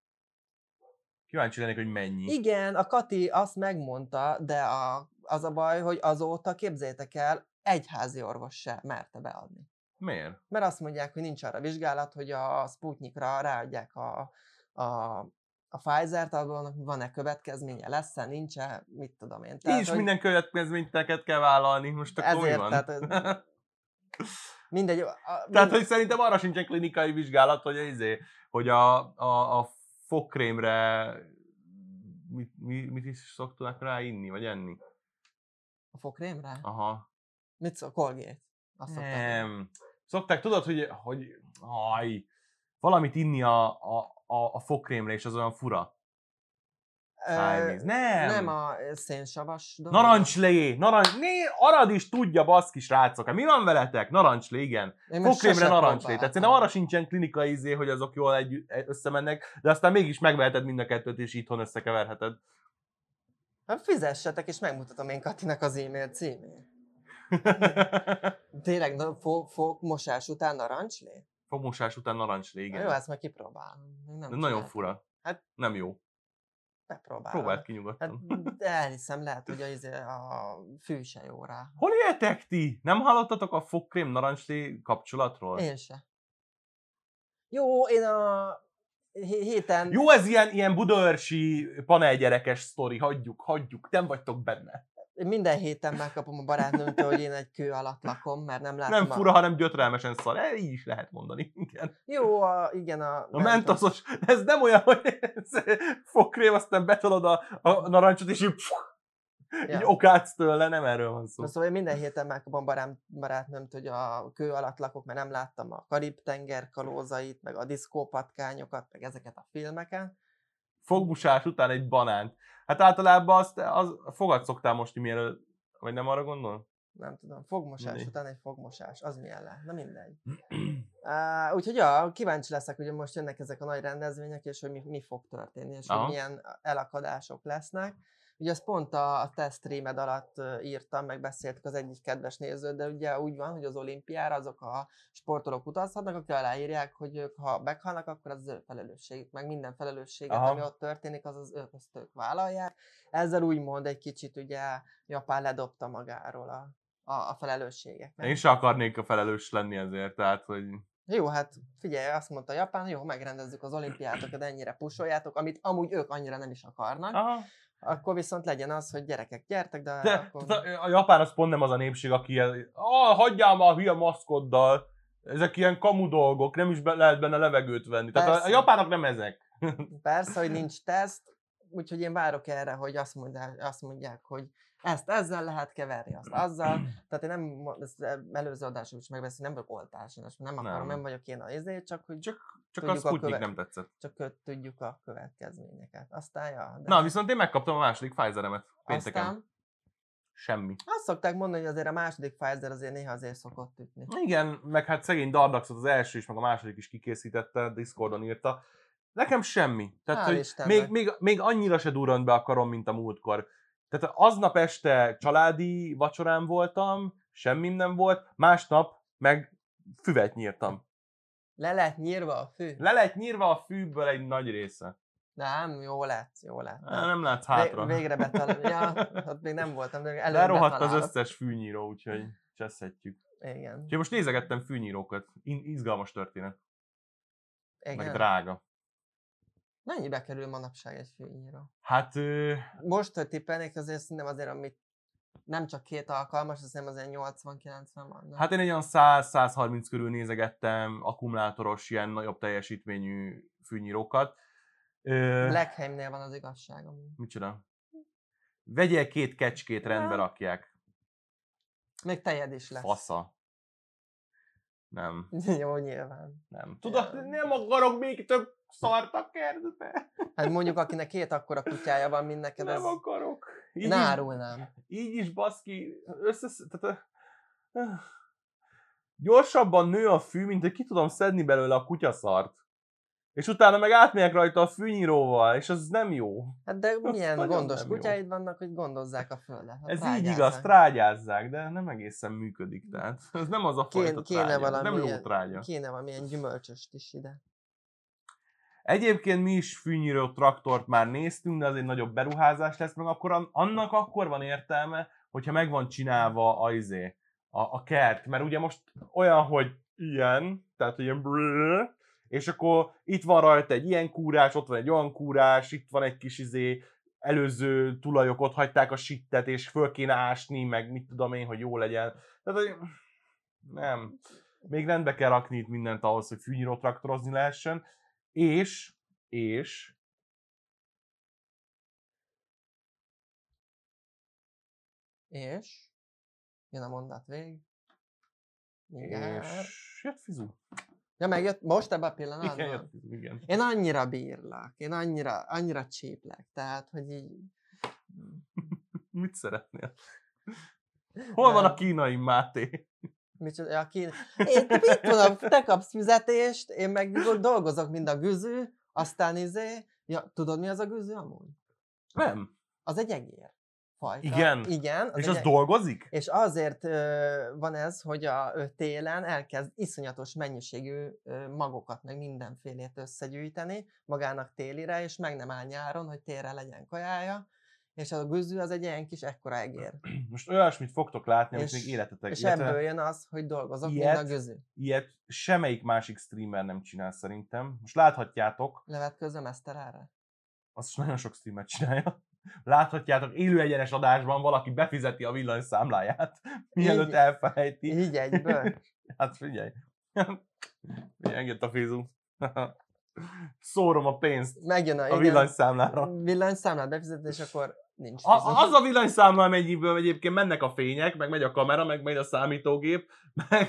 Kíváncsi lennék, hogy mennyi. Igen, a Kati azt megmondta, de a, az a baj, hogy azóta képzétek el, egy házi orvos se merte beadni. Miért? Mert azt mondják, hogy nincs arra vizsgálat, hogy a Sputnikra ráadják a, a, a Pfizer-t, abban van-e következménye, lesz-e, nincs-e, mit tudom én. Tehát, is hogy minden következményt neked kell vállalni, most akkor mi Ezért, van? tehát mindegy. A, Tehát, mind- hogy szerintem arra sincsen klinikai vizsgálat, hogy, izé, hogy a, a, a fogkrémre mit, mi, mit is szoktak rá inni, vagy enni? A fogkrémre? Aha. Mit szól? Colgate. Azt szokták. Nem. Szokták, tudod, hogy, hogy aj, valamit inni a, a, a, a fogkrémre, és az olyan fura. Ö, Szájvíz. Nem. Nem a szénsavas dolog. Narancslé, narancs, né, arad is tudja, baszki srácok. Mi van veletek? Narancslé, igen. Sose narancslé. Tehát szerintem arra sincsen klinikai izé, hogy azok jól együtt, összemennek, de aztán mégis megveheted mind a kettőt, és itthon összekeverheted. Hát fizessetek, és megmutatom én Katinak az e-mail címét. Tényleg, na, fog, fog mosás után narancslé? Fogmosás után narancslé, Igen. Jó, ezt majd kipróbálom. Még Nem De nagyon fura. Hát- Nem jó. Megpróbálom. Próbáld ki nyugodtan. Hát de elhiszem, lehet, hogy a, izé- a fű se jó rá. Hol éltek ti? Nem hallottatok a fogkrém narancslé kapcsolatról? Én se. Jó, én a hé- héten... Jó, ez ilyen, ilyen budaörsi panelgyerekes sztori, hagyjuk, hagyjuk, nem vagytok benne. Én minden héten megkapom a barátnőmtől, hogy én egy kő alatt lakom, mert nem látom Nem a... fura, hanem gyötrelmesen szar. E, így is lehet mondani. Igen. Jó, a, igen, a... A mentoszos, ez nem olyan, hogy ez fogkrém, aztán betolod a, a narancsot, és így, Ja. így okádsz tőle, nem erről van szó. Na, Szóval én minden héten megkapom barát, barátnőmtől, hogy a kő alatt lakok, mert nem láttam a Karib-tenger kalózait, meg a diszkópatkányokat, meg ezeket a filmeket. Fogmusás után egy banánt. Hát általában azt, az, fogat szoktál mosni, mielőtt, vagy nem arra gondol? Nem tudom, fogmosás Mi? után egy fogmosás, az milyen lehet, na mindegy. Uh, úgyhogy ja, kíváncsi leszek, hogy most jönnek ezek a nagy rendezvények, és hogy mi, mi fog történni, és Aha. hogy milyen elakadások lesznek. Ugye ezt pont a, a te streamed alatt írtam, meg beszéltük az egyik kedves néződ, de ugye úgy van, hogy az olimpiára azok a sportolók utazhatnak, akik aláírják, hogy ők ha meghalnak, akkor az az ő felelősségük, meg minden felelősséget, Aha. ami ott történik, az az ők, azt ők vállalják. Ezzel úgymond egy kicsit ugye Japán ledobta magáról a, a, a felelősségeket. Én se akarnék a felelős lenni ezért, tehát, hogy Jó, hát figyelj, azt mondta Japán, jó, megrendezzük az olimpiátokat, ennyire pusoljátok, amit amúgy ők annyira nem is akarnak, Aha. Akkor viszont legyen az, hogy gyerekek, gyertek, de, De akkor... a, a japán az pont nem az a népség, aki ilyen, ah, hagyjál már a hülye maszkoddal, ezek ilyen kamu dolgok, nem is be, lehet benne levegőt venni. Tehát a, a Persze. japánok nem ezek. Persze, hogy nincs teszt, úgyhogy én várok erre, hogy azt mondják, azt mondják hogy ezt ezzel lehet keverni, azt azzal. Tehát én nem, ezt előző adásban is megbeszélni, nem vagyok oltás, én ezt nem akarom, Nem. nem, vagyok én a izé, csak hogy Csak, csak Tudjuk a a Sputnik köve- nem tetszett. csak tudjuk a következményeket. Aztán, ja, de Na, viszont én megkaptam a második Pfizeremet pénteken. aztán Semmi. azt szokták mondani, hogy azért a második Pfizer azért néha azért szokott ütni. Igen, meg hát szegény Dardaxot az első is, meg a második is kikészítette, Discordon írta. Nekem semmi. Tehát, Hál' hogy Istennek. még, még, még, annyira se durrant be a karom, mint a múltkor. Tehát aznap este családi vacsorán voltam, semmim nem volt, másnap meg füvet nyírtam. Le lett nyírva a fű? Le lett nyírva a fűből egy nagy része. Nem, jó lett, jó lett. Á, Nem látsz Vég- hátra. Végre betalál. Ja, ott még nem voltam, de előbb Lerohadt az összes fűnyíró, úgyhogy cseszhetjük. Igen. Úgyhogy most nézegettem fűnyírókat. In- izgalmas történet. Meg Igen. drága. Mennyibe kerül manapság egy fűnyíró? Hát ö, Most, hogy tippelnék, azért szerintem azért, amit nem csak két alkalmas, azt hiszem azért 80-90 van. Hát én egy olyan 100-130 körül nézegettem akkumulátoros, ilyen nagyobb teljesítményű fűnyírókat. Ö, Blackheimnél van az igazság. amúgy. micsoda? Vegyél két kecskét, rendbe rakják. Még tejed is lesz. Fasza. Nem, Jó, nyilván. nem. Tudod, nem akarok még több szart a kertbe. Hát mondjuk, akinek két akkora kutyája van, mint neked, Nem az akarok. Így is, nárulnám. így is baszki, összesz... Tehát, ö, gyorsabban nő a fű, mint hogy ki tudom szedni belőle a kutyaszart. és utána meg átmegyek rajta a fűnyíróval, és az nem jó. Hát de milyen nagyon gondos nem jó. kutyáid vannak, hogy gondozzák a földet. Hát Ez így trágyázzák. igaz, trágyázzák, de nem egészen működik, tehát ez nem az a Kéne, fajta kéne trágya, ez nem valami, jó trágya. kéne valamilyen gyümölcsöst is ide. Egyébként mi is fűnyíró traktort már néztünk, de az egy nagyobb beruházás lesz, meg akkor an- annak akkor van értelme, hogyha meg van csinálva a, izé, a, a kert, mert ugye most olyan, hogy ilyen, tehát ilyen brrr, és akkor itt van rajta egy ilyen kúrás, ott van egy olyan kúrás, itt van egy kis izé, előző tulajok ott hagyták a sittet, és föl kéne ásni, meg mit tudom én, hogy jó legyen. Tehát, hogy nem. Még rendbe kell rakni itt mindent ahhoz, hogy fűnyíró traktorozni lehessen. És, és, És? Jön a mondat vég. Igen. és jött fizu. Ja, megjött most ebben a Igen, pillanatban? jött fizu, igen. Én annyira bírlak, én annyira, annyira csíplek, tehát, hogy így... Mit szeretnél? Hol van a Nem. kínai Máté? Micsoda, ja, ki... Én, mit tudom, te kapsz fizetést, én meg dolgozok, mint a güzű, aztán izé... Ja, tudod, mi az a güzű amúgy? Nem. Az egy egér. Fajta. Igen? Igen. És egy az e- dolgozik? És azért ö, van ez, hogy a ö, télen elkezd iszonyatos mennyiségű ö, magokat, meg mindenfélét összegyűjteni magának télire, és meg nem áll nyáron, hogy télre legyen kajája, és a güzű az egy ilyen kis ekkora egér. Most olyasmit fogtok látni, amit És- még életetek. És illetve ebből jön az, hogy dolgozok, ilyet- a güzű. Ilyet semmelyik másik streamer nem csinál szerintem. Most láthatjátok, Levetközöm ezt erre? azt nagyon sok streamer csinálja. Láthatjátok, élő egyenes adásban valaki befizeti a villanyszámláját, mielőtt Így. elfelejti. Így egyből. Hát figyelj. Jött a fizu. Szórom a pénzt Megjön a, a villanyszámlára. villanyszámlát befizetni, és akkor nincs A, az a villanyszámla, amelyből egyébként mennek a fények, meg megy a kamera, meg megy a számítógép, meg...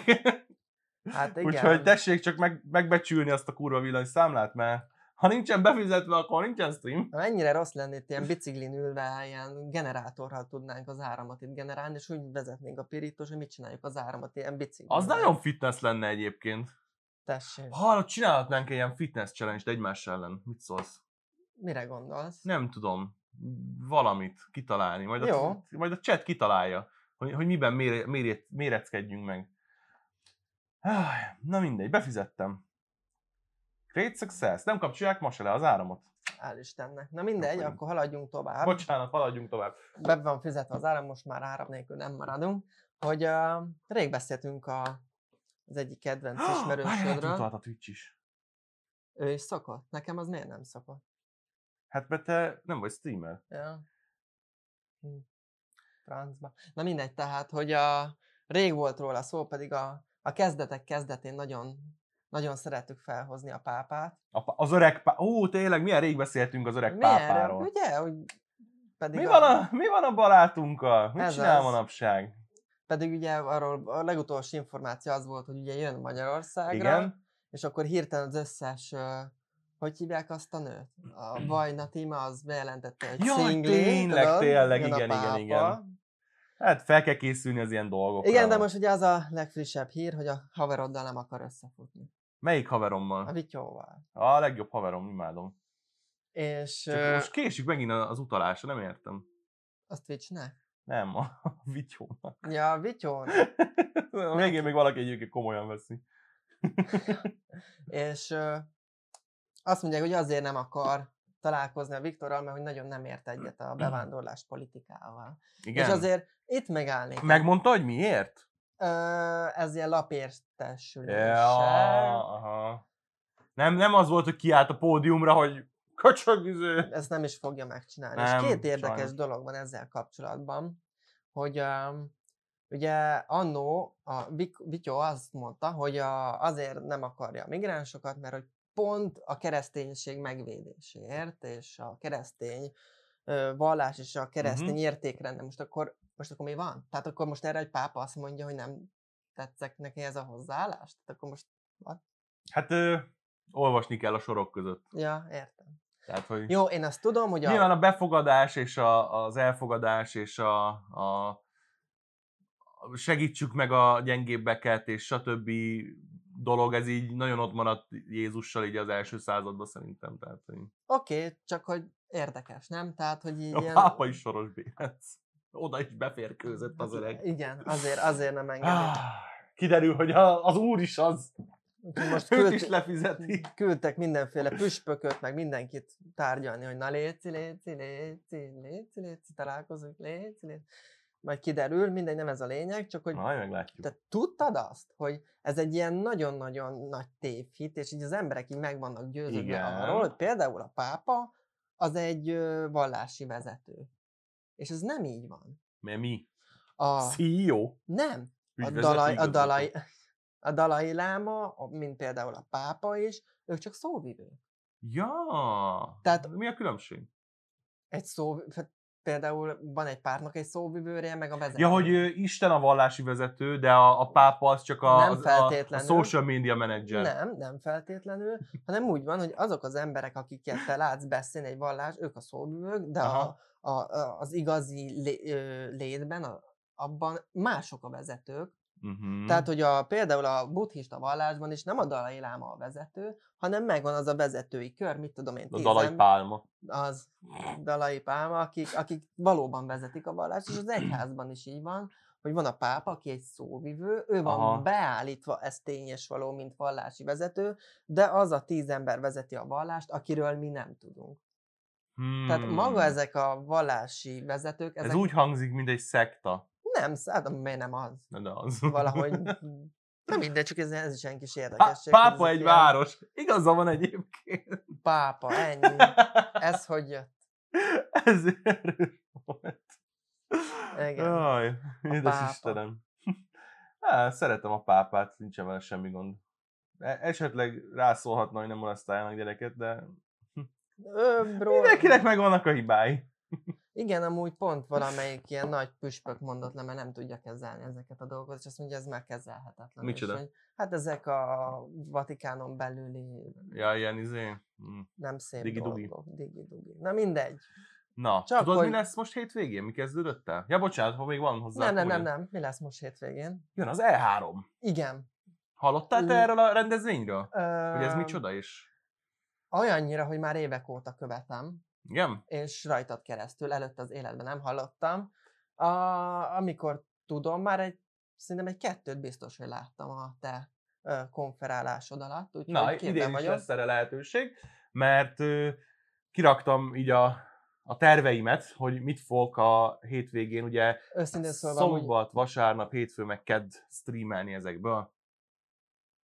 Hát igen. Úgyhogy tessék csak meg, megbecsülni azt a kurva villanyszámlát, mert ha nincsen befizetve, akkor nincsen stream. Mennyire rossz lenne itt ilyen biciklin ülve, ilyen generátorral tudnánk az áramot itt generálni, és úgy vezetnénk a pirítós, hogy mit csináljuk az áramot ilyen biciklin. Az nagyon fitness lenne egyébként. Tessék. Ha csinálhatnánk ilyen fitness challenge egymás ellen. Mit szólsz? Mire gondolsz? Nem tudom. Valamit kitalálni. Majd a, Jó. majd a chat kitalálja, hogy, hogy miben mére, mére, méreckedjünk meg. Na mindegy, befizettem. Great success. Nem kapcsolják ma se le az áramot. Hál' Istennek. Na mindegy, vagyunk. akkor haladjunk tovább. Bocsánat, haladjunk tovább. Be van fizetve az áram, most már áram nélkül nem maradunk. Hogy uh, rég beszéltünk a, az egyik kedvenc Várjál, ismerősödről. utalt a Twitch is. Ő is szokott? Nekem az miért nem szokott? Hát mert te nem vagy streamer. Ja. Hm. Francba. Na mindegy, tehát, hogy a, rég volt róla szó, pedig a, a kezdetek kezdetén nagyon, nagyon szerettük felhozni a pápát. A, az öreg pá... Ó, tényleg, milyen rég beszéltünk az öreg Milyen, pápáról. Ugye, hogy pedig Mi van, a, mi van a barátunkkal? Mit Ez csinál az. manapság? Pedig ugye arról a legutolsó információ az volt, hogy ugye jön Magyarországra, Igen? és akkor hirtelen az összes, hogy hívják azt a nőt? A Vajna Tima az bejelentette, hogy Jaj, szingli, tényleg, tudod, tényleg, a igen, igen, pápa. igen. Hát fel kell készülni az ilyen dolgokra. Igen, de most ugye az a legfrissebb hír, hogy a haveroddal nem akar összefutni. Melyik A haverommal? Vityóval. A legjobb haverom, imádom. És Csak ö, most késik megint az utalásra, nem értem. azt Twitchnek? Nem, a vityónak. Ja, a Vityón. A végén még valaki egyébként komolyan veszi. és azt mondják, hogy azért nem akar találkozni a Viktorral, mert hogy nagyon nem ért egyet a bevándorlás politikával. Igen. És azért itt megállnék. Megmondta, hogy miért? Ö, ez ilyen lapértesüléssel. Ja. Nem, nem az volt, hogy kiállt a pódiumra, hogy köcsög, izé. Ezt nem is fogja megcsinálni. Nem, és két érdekes sajnos. dolog van ezzel kapcsolatban, hogy um, ugye annó a Vityó azt mondta, hogy a, azért nem akarja a migránsokat, mert hogy pont a kereszténység megvédéséért, és a keresztény vallás és a keresztény Mhm. értékrend. Most akkor, most akkor mi van? Tehát akkor most erre egy pápa azt mondja, hogy nem tetszek neki ez a hozzáállás? Tehát akkor most, Hát ö, olvasni kell a sorok között. ja, értem. Tehát, hogy Jó, én azt tudom, hogy a... nyilván a befogadás és a, az elfogadás és a, a segítsük meg a gyengébbeket és stb. Dolog, ez így nagyon ott maradt Jézussal így az első században szerintem. Tehát, hogy Oké, okay, csak hogy érdekes, nem? Tehát, hogy így a ilyen... pápa is soros bérenc. Oda is beférkőzött az öreg. Igen, azért, azért nem engedi. Ah, Kiderül, hogy a- az úr is az. Most küld, is lefizeti. küldtek mindenféle püspököt, meg mindenkit tárgyalni, hogy na léci, léci, léci, léci, léci, találkozunk, léci, léci. Majd kiderül, mindegy, nem ez a lényeg, csak hogy Majd meglátjuk. te tudtad azt, hogy ez egy ilyen nagyon-nagyon nagy tévhit, és így az emberek így meg vannak győződve Igen. arról, hogy például a pápa az egy ö, vallási vezető. És ez nem így van. Mert mi? A, CEO? nem, a Ügyvezető dalai, a, igazgató? dalai, a dalai láma, a- mint például a pápa is, ők csak szóvivők. Ja. Tehát- mi a különbség? Egy szó, hát például van egy pártnak egy szóvivője, meg a vezető. Ja, hogy ő Isten a vallási vezető, de a, a pápa az csak a, Nem az- a, a feltétlenül. social media manager. Nem, nem feltétlenül, hanem úgy van, hogy azok az emberek, akiket te látsz beszélni egy vallás, ők a szóvivők, de a, Aha. a, a, az igazi lé, ö, létben, a, abban mások a vezetők. Uh-huh. Tehát, hogy a, például a buddhista vallásban is nem a dalai láma a vezető, hanem megvan az a vezetői kör, mit tudom én, a dalai pálma. az dalai pálma, akik, akik valóban vezetik a vallást, és az egyházban is így van, hogy van a pápa, aki egy szóvivő, ő van Aha. Beállítva, ez tény és való, mint vallási vezető, de az a tíz ember vezeti a vallást, akiről mi nem tudunk. Hmm. Tehát maga ezek a vallási vezetők, ezek Ez úgy hangzik, mint egy szekta. Nem, hát miért nem az? De az. Valahogy, nem mindegy, csak ez, ez is egy kis érdekesség. hogy pápa egy ilyen város. Igaza van egyébként. Pápa, ennyi. Ez hogy jött? Ez erős volt. Igen. Édes pápa. Istenem. Há, szeretem a pápát, nincsen vele semmi gond. E- Esetleg rászólhatna, hogy nem molesztáljanak gyereket, de Ö, bro, mindenkinek megvannak a hibái. Igen, amúgy pont valamelyik ilyen nagy püspök mondott le, mert nem tudja kezelni ezeket a dolgokat, és azt mondja, ez megkezelhetetlen. És Micsoda? hogy, hát ezek a Vatikánon belüli Ja, ilyen izé. Hm. nem szép Digi-dugi. dolgok. Digi-dugi. Na mindegy. Na, Csak tudod, hogy- mi lesz most hétvégén? Mi kezdődött el? Ja, bocsánat, ha még van hozzá. Nem, nem, nem, nem. Mi lesz most hétvégén? Jön az E3. Igen. Hallottál te erről a rendezvényről? Ö, Hogy ez micsoda is? Olyannyira, hogy már évek óta követem, Igen? és rajtad keresztül, előtt az életben nem hallottam. A, amikor tudom, már egy, szerintem egy kettőt biztos, hogy láttam a te ö, konferálásod alatt, úgyhogy Na, idén is vagyok. lesz erre lehetőség, mert ö, kiraktam így a, a terveimet, hogy mit fogok a hétvégén, ugye amúgy, szombat, vasárnap, hétfő, meg kedd streamelni ezekből.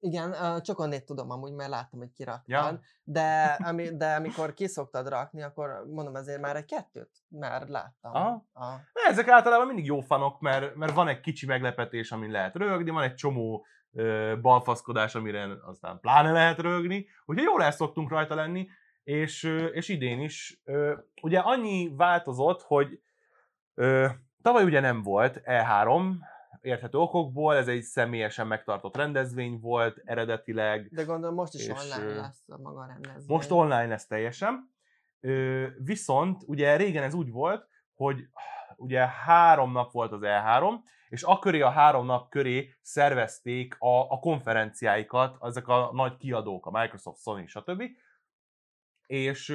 Igen, csak onnét tudom amúgy, mert láttam, hogy kiraktad, Ja. de, ami, de amikor kiszoktad rakni, akkor mondom, azért már egy kettőt már láttam. Aha. A, Na, ezek általában mindig jó fanok, mert, mert van egy kicsi meglepetés, amin lehet röhögni, van egy csomó ö, balfaszkodás, amire aztán pláne lehet röhögni, úgyhogy jól el szoktunk rajta lenni, és, és idén is. Ö, ugye annyi változott, hogy ö, tavaly ugye nem volt E3, érthető okokból, ez egy személyesen megtartott rendezvény volt eredetileg, de gondolom most is online lesz a maga rendezvény. most online lesz teljesen. Viszont ugye régen ez úgy volt, hogy ugye három nap volt az E3, és a köré a három nap köré szervezték a, a konferenciáikat, ezek a nagy kiadók, a Microsoft, Sony, stb. És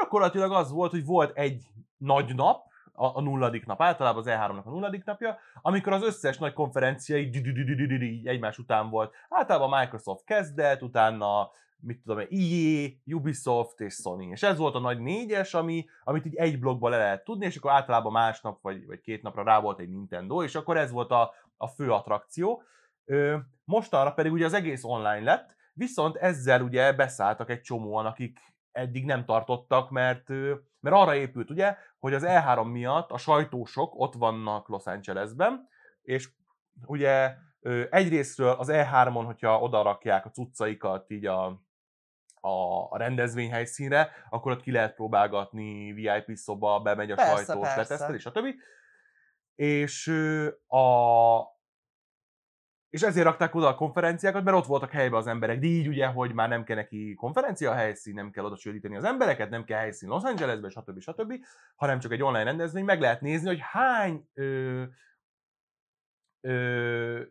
gyakorlatilag az volt, hogy volt egy nagy nap, a, a nulladik nap, általában az E3-nak a nulladik napja, amikor az összes nagy konferencia így, egymás után volt. Általában Microsoft kezdett, utána mit tudom, EA, Ubisoft és Sony. És ez volt a nagy négyes, ami, amit így egy blokkba le lehet tudni, és akkor általában másnap vagy, vagy két napra rá volt egy Nintendo, és akkor ez volt a, a fő attrakció. Ö, mostanra pedig ugye az egész online lett, viszont ezzel ugye beszálltak egy csomóan, akik eddig nem tartottak, mert, mert arra épült ugye, hogy az E3 miatt a sajtósok ott vannak Los Angelesben, és ugye egyrésztről az E3-on, hogyha odarakják a cuccaikat így a, a, a rendezvény helyszínre, akkor ott ki lehet próbálgatni, VIP szoba, bemegy a Persze, sajtós, persze. letesztel, és a többi. És a, és ezért rakták oda a konferenciákat, mert ott voltak helyben az emberek. De így ugye, hogy már nem kell neki konferencia helyszín, nem kell oda csődíteni az embereket, nem kell helyszín Los Angelesbe, stb. stb., hanem csak egy online rendezvény, meg lehet nézni, hogy hány ö, ö,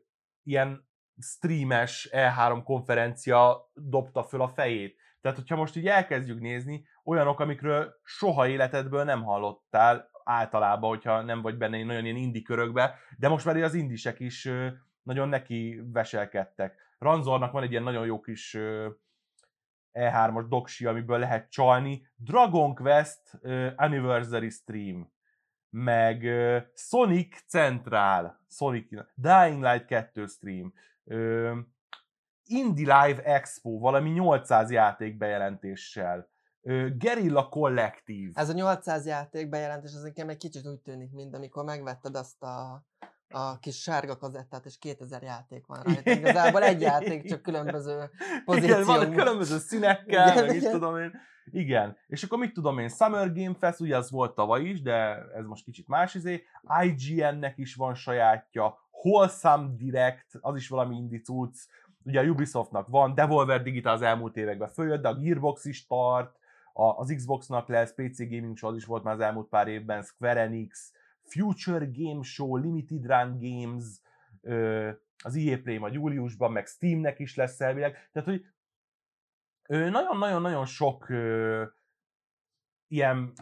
ilyen streames E3 konferencia dobta föl a fejét. Tehát, hogyha most így elkezdjük nézni, olyanok, amikről soha életedből nem hallottál, általában, hogyha nem vagy benne nagyon ilyen indi körökbe, de most már az indisek is nagyon neki veselkedtek. Ranzornak van egy ilyen nagyon jó kis E3-as doksi, amiből lehet csalni. Dragon Quest Anniversary Stream, meg Sonic Central, Sonic Dying Light 2 Stream, Indie Live Expo, valami 800 játék bejelentéssel, Gerilla Collective. Ez a 800 játék bejelentés, az nekem egy kicsit úgy tűnik, mint amikor megvetted azt a, a kis sárga kazettát, és 2000 játék van rajta. Igazából egy játék, csak különböző pozíciók. Igen, van különböző színekkel, igen, meg igen. tudom én. Igen. És akkor mit tudom én, Summer Game Fest, ugye ez volt tavaly is, de ez most kicsit más izé. IGN-nek is van sajátja, Wholesome Direct, az is valami indi cucc, ugye a Ubisoftnak van, Devolver Digital az elmúlt években följött, de a Gearbox is tart, az Xboxnak lesz, PC Gaming az is volt már az elmúlt pár évben, Square Enix, Future Game Show, Limited Run Games, az EA Play majd júliusban, meg Steamnek is lesz elvileg, tehát hogy nagyon-nagyon-nagyon sok ilyen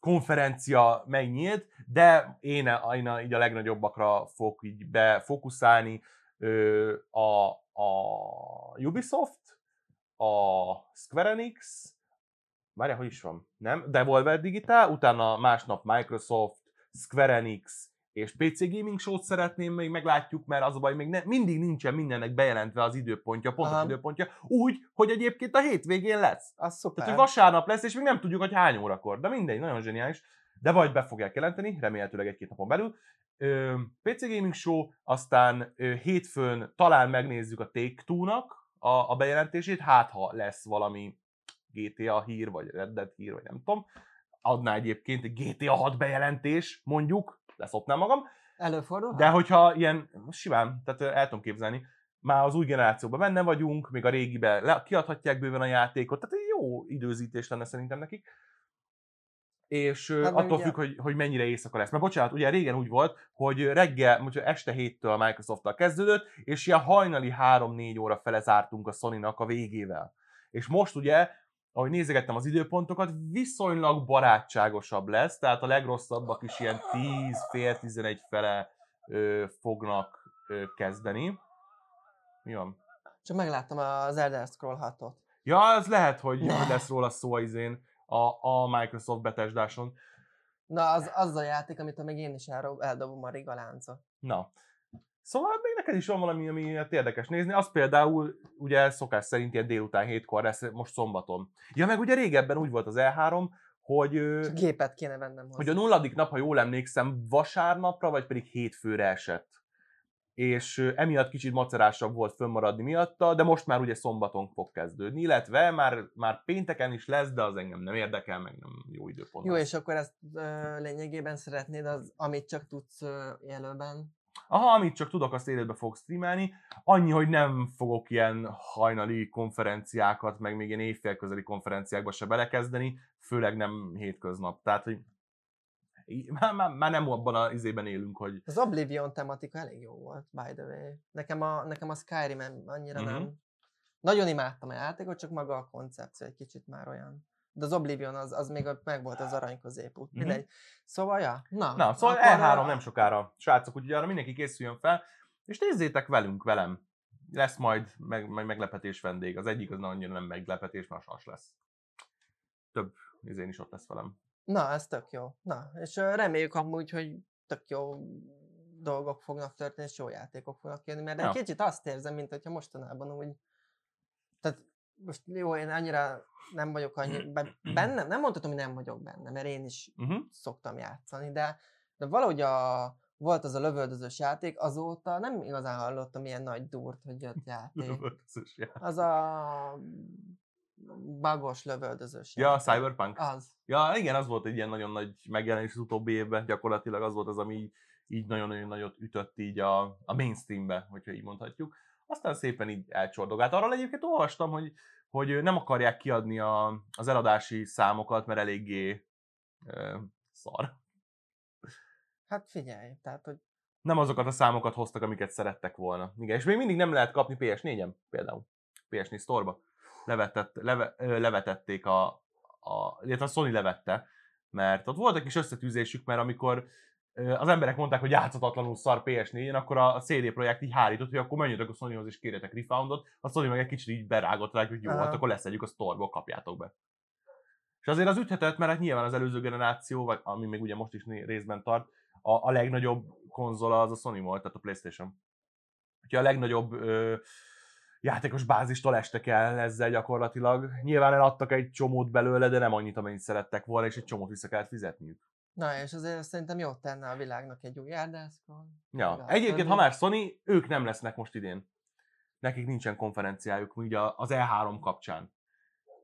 konferencia megnyílt, de én, én így a legnagyobbakra fogok így befókuszálni. A, a Ubisoft, a Square Enix, várjál, hogy is van? Nem? Devolver Digital, utána másnap Microsoft, Square Enix és PC Gaming Show-t szeretném, még meglátjuk, mert az a baj, még ne, mindig nincsen mindennek bejelentve az időpontja, pontos Aha. időpontja, úgy, hogy egyébként a hétvégén lesz. Az szuper. Tehát, hogy vasárnap lesz, és még nem tudjuk, hogy hány órakor. De mindegy, nagyon zseniális. De vagy be fogják jelenteni, remélhetőleg egy-két napon belül. PC Gaming Show, aztán hétfőn talán megnézzük a Take-Two-nak a, a bejelentését, hát ha lesz valami GTA hír, vagy Red Dead hír, vagy nem tudom. Adná egyébként egy GTA 6 bejelentés, mondjuk, leszopnám magam. Előfordul? De hogyha ilyen, simán, tehát el tudom képzelni, már az új generációban benne vagyunk, még a régibe le, kiadhatják bőven a játékot, tehát egy jó időzítés lenne szerintem nekik. És hát attól függ, hogy, hogy mennyire éjszaka lesz. Mert bocsánat, ugye régen úgy volt, hogy reggel, mondjuk este héttől a Microsoft-tal kezdődött, és ilyen hajnali 3-4 óra fele zártunk a Sony-nak a végével. És most ugye ahogy nézegettem az időpontokat, viszonylag barátságosabb lesz, tehát a legrosszabbak is ilyen 10, fél 11 fele ö, fognak ö, kezdeni. Mi van? Csak megláttam az Elder Scroll 6-ot. Ja, ez lehet, hogy ne. lesz róla szó az izén a, a Microsoft betesdáson. Na, az, az a játék, amit még én is eldobom a rigaláncot. Na, Szóval még neked is van valami, ami érdekes nézni. Az például ugye szokás szerint ilyen délután hétkor lesz, most szombaton. Ja, meg ugye régebben úgy volt az E3, hogy... Csak gépet kéne vennem hozzá. Hogy a nulladik nap, ha jól emlékszem, vasárnapra, vagy pedig hétfőre esett. És emiatt kicsit macerásabb volt fönnmaradni miatta, de most már ugye szombaton fog kezdődni, illetve már, már pénteken is lesz, de az engem nem érdekel, meg nem jó időpont. Jó, és akkor ezt ö, lényegében szeretnéd, az, amit csak tudsz ö, Aha, amit csak tudok, azt életbe fog streamelni. Annyi, hogy nem fogok ilyen hajnali konferenciákat, meg még ilyen évfélközeli konferenciákba se belekezdeni, főleg nem hétköznap. Tehát, hogy már, már, már nem abban az izében élünk, hogy... Az Oblivion tematika elég jó volt, by the way. Nekem a, nekem a Skyrim annyira uh-huh. nem... Nagyon imádtam a játékot, csak maga a koncepció egy kicsit már olyan de az Oblivion az, az még meg volt az arany középút. Mm-hmm. Mindegy. Szóval, ja, na. Na, szóval E3 a... nem sokára, srácok, úgyhogy arra mindenki készüljön fel, és nézzétek velünk, velem. Lesz majd meg, meg meglepetés vendég. Az egyik az annyira nem meglepetés, mert sas lesz. Több én is ott lesz velem. Na, ez tök jó. Na, és reméljük amúgy, hogy tök jó dolgok fognak történni, és jó játékok fognak jönni, mert ja. egy kicsit azt érzem, mint hogyha mostanában úgy, tehát most jó, én annyira nem vagyok annyi, benne, nem mondhatom, hogy nem vagyok benne, mert én is uh-huh. szoktam játszani, de, de valahogy a, volt az a lövöldözős játék, azóta nem igazán hallottam ilyen nagy durt, hogy jött játék. Lövöldözős játék. Az a bagos lövöldözős Ja, játék. Cyberpunk? Az. Ja, igen, az volt egy ilyen nagyon nagy megjelenés az utóbbi évben, gyakorlatilag az volt az, ami így, így nagyon-nagyon nagyot ütött így a, a mainstreambe, hogyha így mondhatjuk aztán szépen így elcsordogált. Arról egyébként olvastam, hogy, hogy nem akarják kiadni a, az eladási számokat, mert eléggé e, szar. Hát figyelj, tehát, hogy nem azokat a számokat hoztak, amiket szerettek volna. Igen, és még mindig nem lehet kapni PS4-en például. PS4 Store-ba. Levetett, leve, ö, levetették a, a, illetve a Sony levette, mert ott volt egy kis összetűzésük, mert amikor ö, az emberek mondták, hogy játszhatatlanul szar PS4-en, akkor a CD Projekt így hárított, hogy akkor menjetek a Sonyhoz és kérjetek refoundot, a Sony meg egy kicsit így berágott rá, hogy jó, Aha. hát akkor leszedjük a store kapjátok be. És azért az üthetett, mert hát nyilván az előző generáció, vagy ami még ugye most is részben tart, a, a legnagyobb konzola az a Sony volt, tehát a Playstation. Úgyhogy a legnagyobb ö, játékos bázistól estek el ezzel gyakorlatilag. Nyilván eladtak egy csomót belőle, de nem annyit, amennyit szerettek volna, és egy csomót vissza kellett fizetniük. Na, és azért szerintem jót tenne a világnak egy új Scroll. Ja. Egyébként, ha már Sony, ők nem lesznek most idén. Nekik nincsen konferenciájuk, ugye az E3 kapcsán.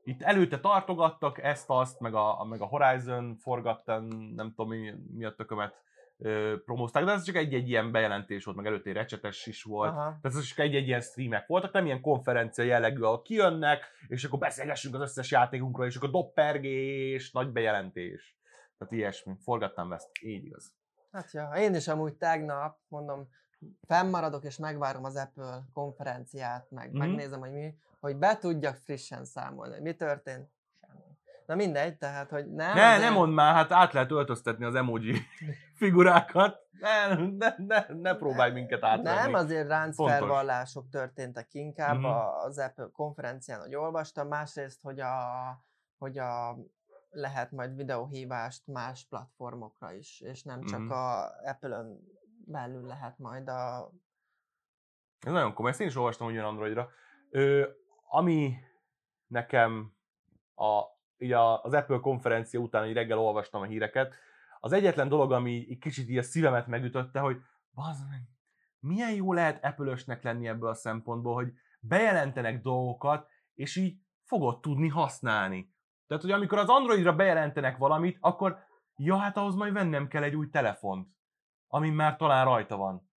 Itt előtte tartogattak ezt-azt, meg a, meg a Horizon forgattan, nem tudom mi, mi a tökömet ö, promózták, de ez csak egy-egy ilyen bejelentés volt, meg előtte recsetes is volt. Aha. Tehát ez csak egy-egy ilyen streamek voltak, nem ilyen konferencia jellegű, ahol kijönnek, és akkor beszélgessünk az összes játékunkról, és akkor doppergés, nagy bejelentés. Tehát ilyesmi. Forgattam ezt. Így igaz. Hát ja, én is amúgy tegnap, mondom, fennmaradok és megvárom az Apple konferenciát, meg Mhm. megnézem, hogy mi, hogy be tudjak frissen számolni, mi történt. Na mindegy, tehát, hogy nem. Ne, ne mondd már, hát át lehet öltöztetni az emoji figurákat. Ne, ne, ne, ne próbálj minket átvenni. Nem, azért ráncfelvallások történtek inkább Mhm. uh-huh. az Apple konferencián, hogy olvastam, másrészt, hogy a, hogy a lehet majd videóhívást más platformokra is, és nem csak Mhm. a Apple-ön belül lehet majd a... Ez nagyon komoly, ezt én is olvastam ugyan Androidra. Ö, ami nekem a, így a, az Apple konferencia után, hogy reggel olvastam a híreket, az egyetlen dolog, ami egy kicsit így a szívemet megütötte, hogy bazd meg, milyen jó lehet Apple-ösnek lenni ebből a szempontból, hogy bejelentenek dolgokat, és így fogod tudni használni. Tehát, hogy amikor az Androidra bejelentenek valamit, akkor ja, hát ahhoz majd vennem kell egy új telefont, amin már talán rajta van.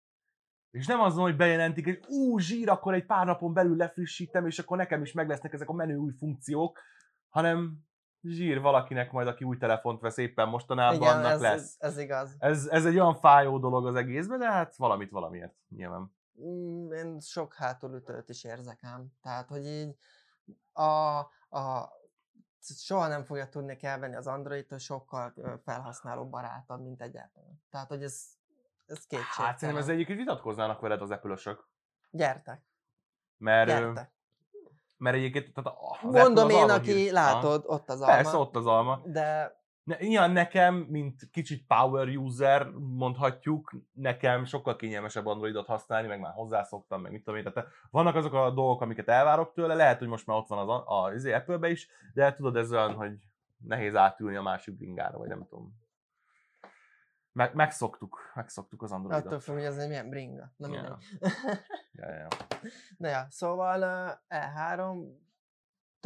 És nem azon, hogy bejelentik, hogy ú, zsír, akkor egy pár napon belül lefrissítem, és akkor nekem is meg lesznek ezek a menő új funkciók, hanem zsír valakinek majd, aki új telefont vesz éppen mostanában, Igen, annak ez, lesz. ez igaz. Ez, ez egy olyan fájó dolog az egészben, de hát valamit valamiért nyilván. Mm, Én sok hátulütőt is érzek ám. Tehát, hogy így a, a soha nem fogja tudni elvenni az Android, hogy sokkal felhasználó barátabb, mint egy Apple. Tehát, hogy ez, ez kétségtelen. Hát szerintem ez egyébként vitatkoznának veled az apple Gyertek, Mert, gyertek. mert egyébként tehát az Mondom Apple az én, alma aki hír. látod, ott az alma. Persze, ott az alma. De Ne, ilyen nekem, mint kicsit power user, mondhatjuk, nekem sokkal kényelmesebb Androidot használni, meg már hozzászoktam, meg mit tudom én. Tehát vannak azok a dolgok, amiket elvárok tőle, lehet, hogy most már ott van az, a- a, az Apple-be is, de tudod, ez olyan, hogy nehéz átülni a másik bringára, vagy nem tudom. Meg, megszoktuk, megszoktuk az attól Androidot. függ, hogy ez egy milyen bringa. Ja. mindegy. Ja, ja. Na ja, szóval ö, E3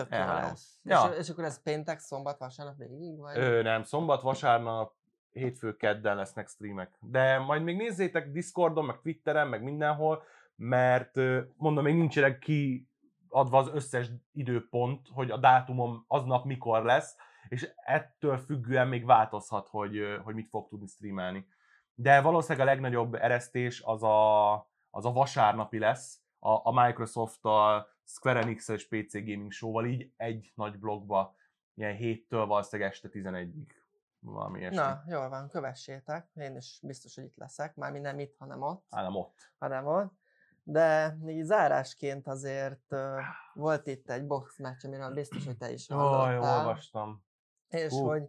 tök jó E3. lesz. Ja. És, és akkor ez péntek, szombat, vasárnap végig? Vagy? Ö, nem, szombat, vasárnap, hétfő, kedden lesznek streamek. De majd még nézzétek Discordon, meg Twitteren, meg mindenhol, mert mondom, még nincsenek kiadva az összes időpont, hogy a dátumom aznap mikor lesz, és ettől függően még változhat, hogy, hogy mit fog tudni streamelni. De valószínűleg a legnagyobb eresztés az a, az a vasárnapi lesz, a, a Microsoft-tal, Square enix és PC Gaming Show-val így egy nagy blogba, ilyen héttől valószínűleg este 11-ig. Valami ilyesmi. Na, jól van, kövessétek. Én is biztos, hogy itt leszek. Mármint nem itt, hanem ott. Á, nem ott. hanem ott. De így zárásként azért uh, volt itt egy box meccs, amiről biztos, hogy te is Jaj, hallottál. olvastam. És Hú. hogy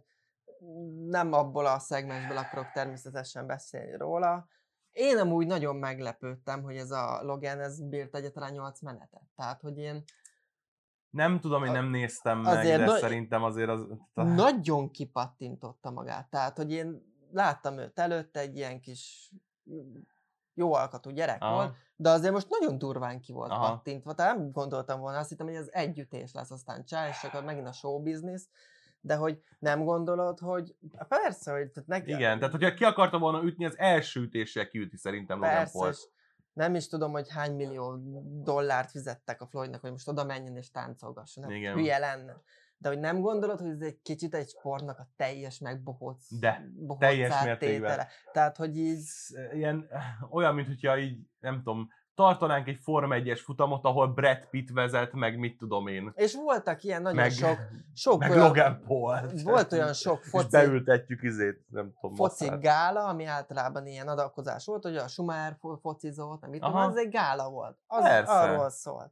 nem abból a szegmensből akarok természetesen beszélni róla. Én amúgy nagyon meglepődtem, hogy ez a Logan, ez bírt egyáltalán 8 menetet. Tehát, hogy én Nem tudom, én nem néztem meg, azért de na- szerintem azért az... nagyon kipattintotta magát. Tehát, hogy én láttam őt előtte, egy ilyen kis jó alkatú gyerek Aha. volt, de azért most nagyon durván ki volt. Aha. pattintva. Tehát nem gondoltam volna, azt hittem, hogy ez együttés lesz, aztán csá, és akkor megint a show business, de hogy nem gondolod, hogy persze, hogy tehát neki, Igen, tehát hogyha ki akarta volna ütni, az első ütéssel kiüti szerintem Logan persze, Paul. és nem is tudom, hogy hány millió dollárt fizettek a Floydnak, hogy most oda menjen és táncolgasson. Hát Igen. hülye lenne. De hogy nem gondolod, hogy ez egy kicsit egy sportnak a teljes megbohóc, De, teljes mértékben. Tehát, hogy így, Ilyen, olyan, mint hogyha így, nem tudom, tartanánk egy Forma 1-es futamot, ahol Brad Pitt vezet, meg mit tudom én. és voltak ilyen nagyon Meg, sok, sok meg olyan, Logan Paul. volt olyan sok És foci, beültetjük izét, nem tudom, foci Massát. gála, ami általában ilyen adakozás volt, hogy a Schumacher fo- focizott, nem mit tudom, Aha. az egy gála volt. Az Persze. arról szólt.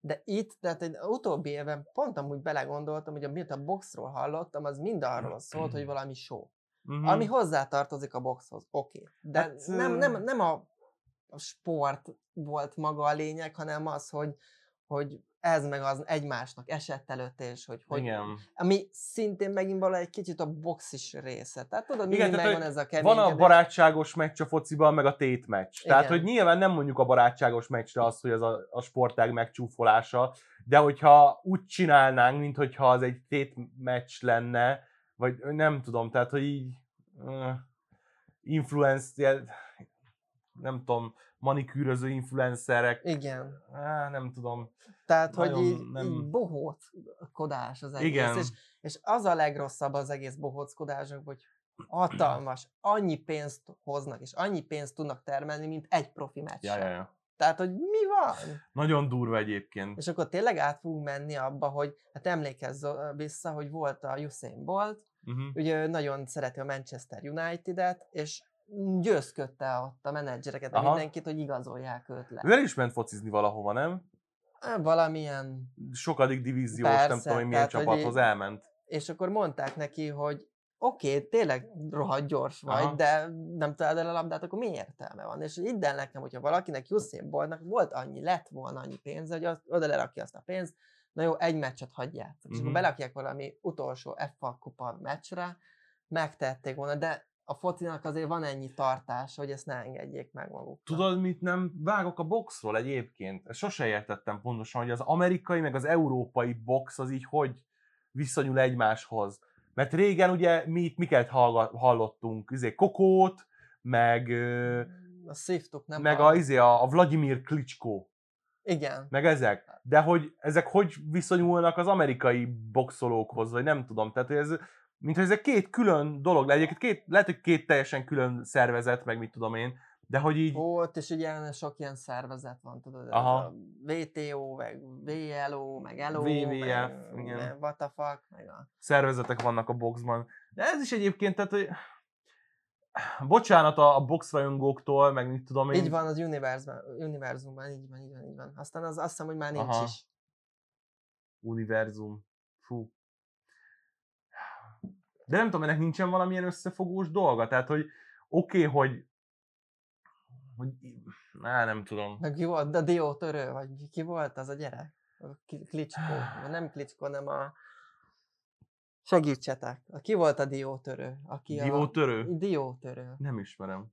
De itt, tehát egy utóbbi évben pont amúgy belegondoltam, hogy amit a boxról hallottam, az mind arról szólt, hogy valami show. Mhm. Ami hozzátartozik a boxhoz, oké. Okay. De Hát, nem, nem, nem a, a sport volt maga a lényeg, hanem az, hogy, hogy ez meg az egymásnak esett előtt, és hogy, hogy Igen. ami szintén megint valahogy egy kicsit a box is része. Tehát tudod, Igen, tehát, megvan ez a Van a barátságos meccs a fociban, meg a tétmeccs. Tehát, Igen. hogy nyilván nem mondjuk a barátságos meccsre azt, hogy ez a, a sportág megcsúfolása, de hogyha úgy csinálnánk, mint hogyha az egy tétmeccs lenne, vagy nem tudom, tehát, hogy így uh, influence, nem tudom, manikűröző influencerek, Igen. á, nem tudom. Tehát, hogy így, nem- így bohóckodás az egész. Igen. És, és az a legrosszabb az egész bohóckodásnak, hogy hatalmas, annyi pénzt hoznak, és annyi pénzt tudnak termelni, mint egy profi meccs. Ja, ja, ja. Tehát, hogy mi van? Nagyon durva egyébként. És akkor tényleg át fogunk menni abba, hogy hát emlékezz vissza, hogy volt a Usain Bolt, Uh-huh. ugye nagyon szereti a Manchester United-et, és győzködte ott a menedzsereket, Aha. mindenkit, hogy igazolják őt le. Ő is ment focizni valahova, nem? Valamilyen Sokadik divíziós, nem Persze, tudom, hogy milyen tehát, hogy csapathoz így- elment. és akkor mondták neki, hogy oké, okay, tényleg rohadt gyors vagy, Aha. de nem találod el a labdát, akkor mi értelme van? És hidd el nekem, hogyha valakinek Usain Boltnak volt annyi, lett volna annyi pénze, hogy az, oda lerakja azt a pénzt, na jó, egy meccset hagyják. És Mhm. akkor berakják valami utolsó FA kupa meccsre, megtették volna, de a focinak azért van ennyi tartása, hogy ezt ne engedjék meg maguknak. Tudod, mit nem vágok a boxról egyébként? Sose értettem pontosan, hogy az amerikai meg az európai box az így hogy viszonyul egymáshoz. Mert régen ugye mi itt miket hallottunk? Izé, Kokót, meg, A szívtuk nem meg a, izé, a, Vladimir Klitschko, Igen. meg ezek. De hogy ezek hogy viszonyulnak az amerikai boxolókhoz, vagy nem tudom. Tehát, ez, mint hogy ezek két külön dolog, egyébként két, lehet, hogy két teljesen külön szervezet, meg mit tudom én, de hogy így, Volt, és ugye ilyen sok ilyen szervezet van, tudod, ez Aha. a VTO, meg VLO, meg LO, WWF, meg, igen. meg what the fuck, meg a... szervezetek vannak a boxban. De ez is egyébként, tehát, hogy bocsánat a, a boxrajongóktól, meg mit tudom én. Így van az univerzumban, univerzumban, így van, így van, így van. Aztán az azt hiszem, hogy már nincs Aha. is. Univerzum. Fú. De nem tudom, ennek nincsen valamilyen összefogós dolga. Tehát, hogy oké, okay, hogy hogy, á, nem tudom. Meg volt, de Dio törő, vagy ki volt az a gyerek? Vagy nem Klitschko, hanem a... Segítsetek. Ki volt a diótörő? Aki Diótörő? A... Diótörő. Nem ismerem.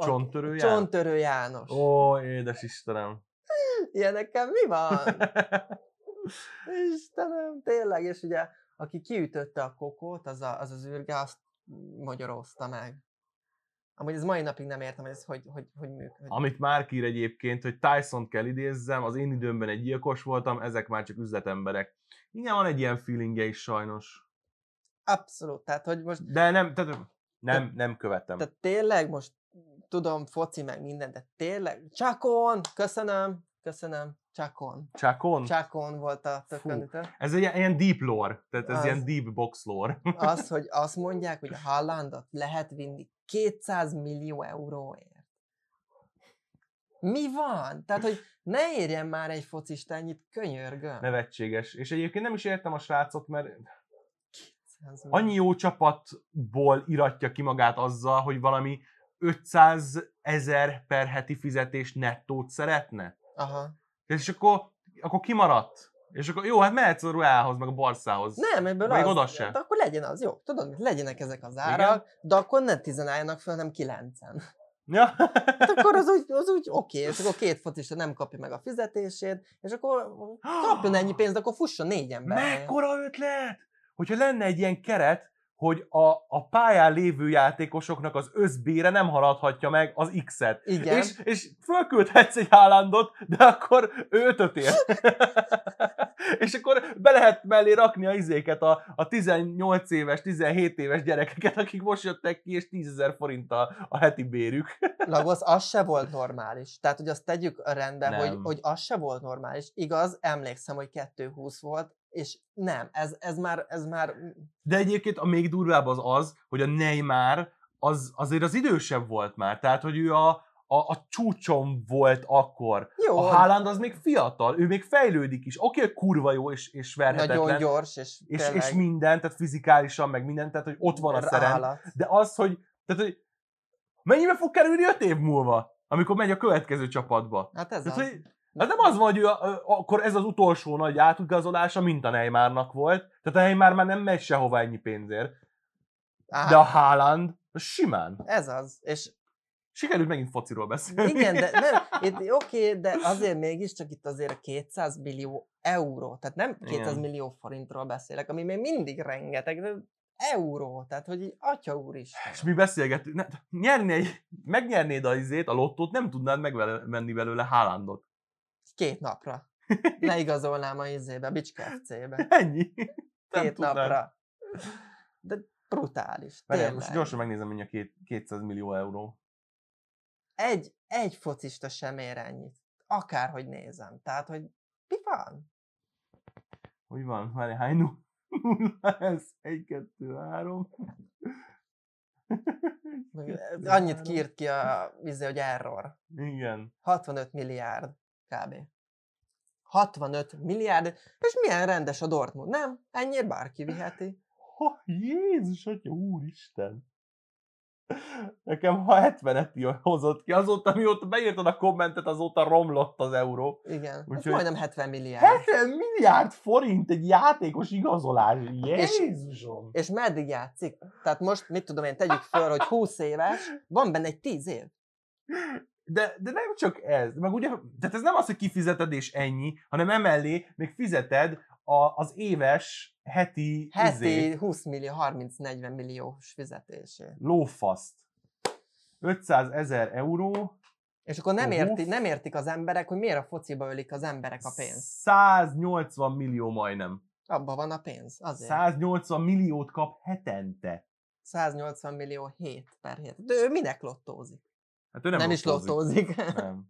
Csonttörő János? Csonttörő János. Ó, édes Istenem. Ilyenekkel mi van? Istenem, tényleg, és ugye, aki kiütötte a kokót, az a, az, az űrge, azt magyarózta meg. Amúgy ez mai napig nem értem, hogy ez hogy, hogy, hogy működik. Amit már ír egyébként, hogy Tyson kell idézzem, az én időmben egy gyilkos voltam, ezek már csak üzletemberek. Igen, van egy ilyen feelingje is sajnos. Abszolút, tehát hogy most, De nem, tehát nem, nem követem. tehát tényleg most tudom, foci meg minden, de tényleg, Csakon, köszönöm, köszönöm, Csakon. Csákon? Csakon volt a Fú. tökönítő. Ez egy ilyen- deep lore, tehát ez Az. ilyen deep box lore. Az, hogy azt mondják, hogy a Hallandot lehet vinni 200 millió euróért. Mi van? Tehát, hogy ne érjen már egy focista ennyit, könyörgöm. Nevetséges. És egyébként nem is értem a srácot, mert 200 millió. annyi jó csapatból iratja ki magát azzal, hogy valami 500 ezer per heti fizetés nettót szeretne. Aha. És akkor, akkor kimaradt. És akkor jó, hát mehetsz a Ruához, meg a Barszához. Nem, ebből Még az, oda se. De akkor legyen az, jó. Tudod, legyenek ezek az árak, de akkor ne tizenáljanak fel, hanem kilencen. Ja. Hát akkor az úgy, az úgy oké, és akkor két focista nem kapja meg a fizetését, és akkor kapjon ennyi pénzt, akkor fusson négy ember. Mekkora ötlet! Hogyha lenne egy ilyen keret, hogy a, a pályán lévő játékosoknak az összbére nem haladhatja meg az X-et. Igen. És, és fölküldhetsz egy Haalandot, de akkor ő ötöt ér. és akkor be lehet mellé rakni a izéket, a, a 18 éves, 17 éves gyerekeket, akik most jöttek ki, és 10 ezer forint a, a heti bérük. Lagos, az se volt normális. Tehát, hogy azt tegyük rendbe, hogy, hogy az se volt normális. Igaz, emlékszem, hogy 2-20 volt, és nem, ez, ez már, ez már De egyébként a még durvább az az, hogy a Neymar az, azért az idősebb volt már, tehát hogy ő a, a, a csúcson volt akkor. jó, A Haaland az még fiatal, ő még fejlődik is. Oké, okay, kurva jó és, és verhetetlen. nagyon gyors, és, és, tényleg és minden, tehát fizikálisan, meg minden, tehát hogy ott van a szerem. De az, hogy, tehát, hogy mennyibe fog kerülni öt év múlva, amikor megy a következő csapatba? Hát ez Tehát, az. hogy, hát nem az van, hogy ő, akkor ez az utolsó nagy átigazolása, mint a Neymarnak volt. Tehát a Neymar már nem megy sehova ennyi pénzért. Á, De a Haaland, simán. Ez az. És Sikerült megint fociról beszélni. igen, de nem, itt, oké, de azért mégiscsak itt azért a 200 millió euró, tehát nem 200 Igen. millió forintról beszélek, ami még mindig rengeteg, de euró, tehát hogy atya úr is. És mi beszélgettünk, ne, nyerni egy, megnyernéd a izét, a lottót, nem tudnád megvenni belőle Haalandot. Két napra. Leigazolnám a izébe, a Bicske FC-be. Ennyi. Nem Két tudnád. napra. De brutális. Várjál, most gyorsan megnézem, hogy a két, 200 millió euró. Egy, egy focista sem ér ennyit. Akárhogy nézem. Tehát, hogy mi van? Hogy van? Várj, hány nu- nulla ez? Egy, kettő, három. Annyit kírt ki a izé, hogy error. Igen. 65 milliárd kb. 65 milliárd, és milyen rendes a Dortmund, nem? Ennyire bárki viheti. Ha, Jézus, atya, úristen! Nekem ha 70-et hozott ki, azóta mióta beírtad a kommentet, azóta romlott az euró. Igen, ez Úgyhogy- majdnem 70 milliárd. 70 milliárd forint egy játékos igazolás. Jézusom! És meddig játszik? Tehát most, mit tudom én, tegyük föl, hogy 20 éves, van benne egy 10 év. De, de nem csak ez, meg ugye, tehát ez nem az, hogy kifizeted és ennyi, hanem emellé még fizeted a, az éves heti, Heti izét, 20 millió, 30-40 milliós fizetésé. lófaszt. 500 ezer euró, És akkor nem, érti, nem értik az emberek, hogy miért a fociba ölik az emberek a pénzt. 180 millió majdnem. Abban van a pénz, azért. 180 milliót kap hetente. 180 millió hét per hét. De ő minek lottózik? Hát ő Nem, nem, nem is lottózik. lottózik. Nem.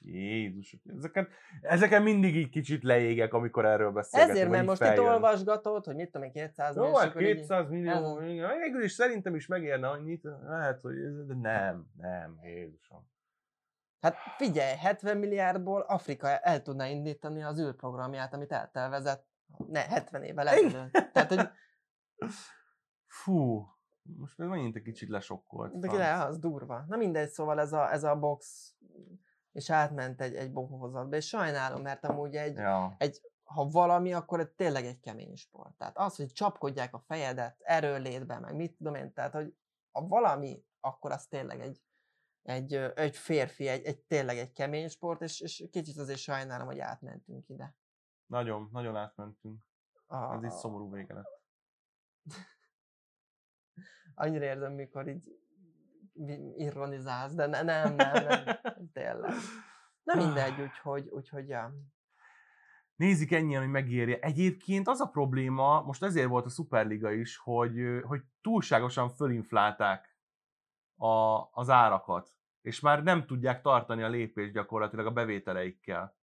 Jézus, ezeken, ezeken mindig így kicsit leégek, amikor erről beszélgetünk. Ezért, mert most itt feljön. olvasgatod, hogy mit tudom én, 200 Jó, millió, és hát akkor így- 200 millió, igen, végül is szerintem is megérne annyit, lehet, hogy ez, de nem, nem, Jézusom. Hát figyelj, 70 milliárdból Afrika el tudná indítani az űrprogramját, amit eltervezett ne, 70 évvel ezelőtt. Tehát, hogy Fú, most ez megint egy kicsit lesokkolt. de le, az durva. Na mindegy, szóval ez a, ez a box és átment egy, egy bohózatba, és sajnálom, mert amúgy egy, Ja. egy, ha valami, akkor ez tényleg egy kemény sport. Tehát az, hogy csapkodják a fejedet erőlétbe, meg mit tudom én, tehát, hogy ha valami, akkor az tényleg egy, egy, egy férfi, egy, egy tényleg egy kemény sport, és, és kicsit azért sajnálom, hogy átmentünk ide. Nagyon, nagyon átmentünk. A, Ez így szomorú vége lett. annyira érzem, mikor így ironizálsz, de ne, nem, nem, nem, tényleg. Na mindegy, úgyhogy, úgyhogy ja. Nézik ennyien, hogy megérje. Egyébként az a probléma, most ezért volt a Superliga is, hogy, hogy túlságosan fölinflálták a, az árakat, és már nem tudják tartani a lépést gyakorlatilag a bevételeikkel.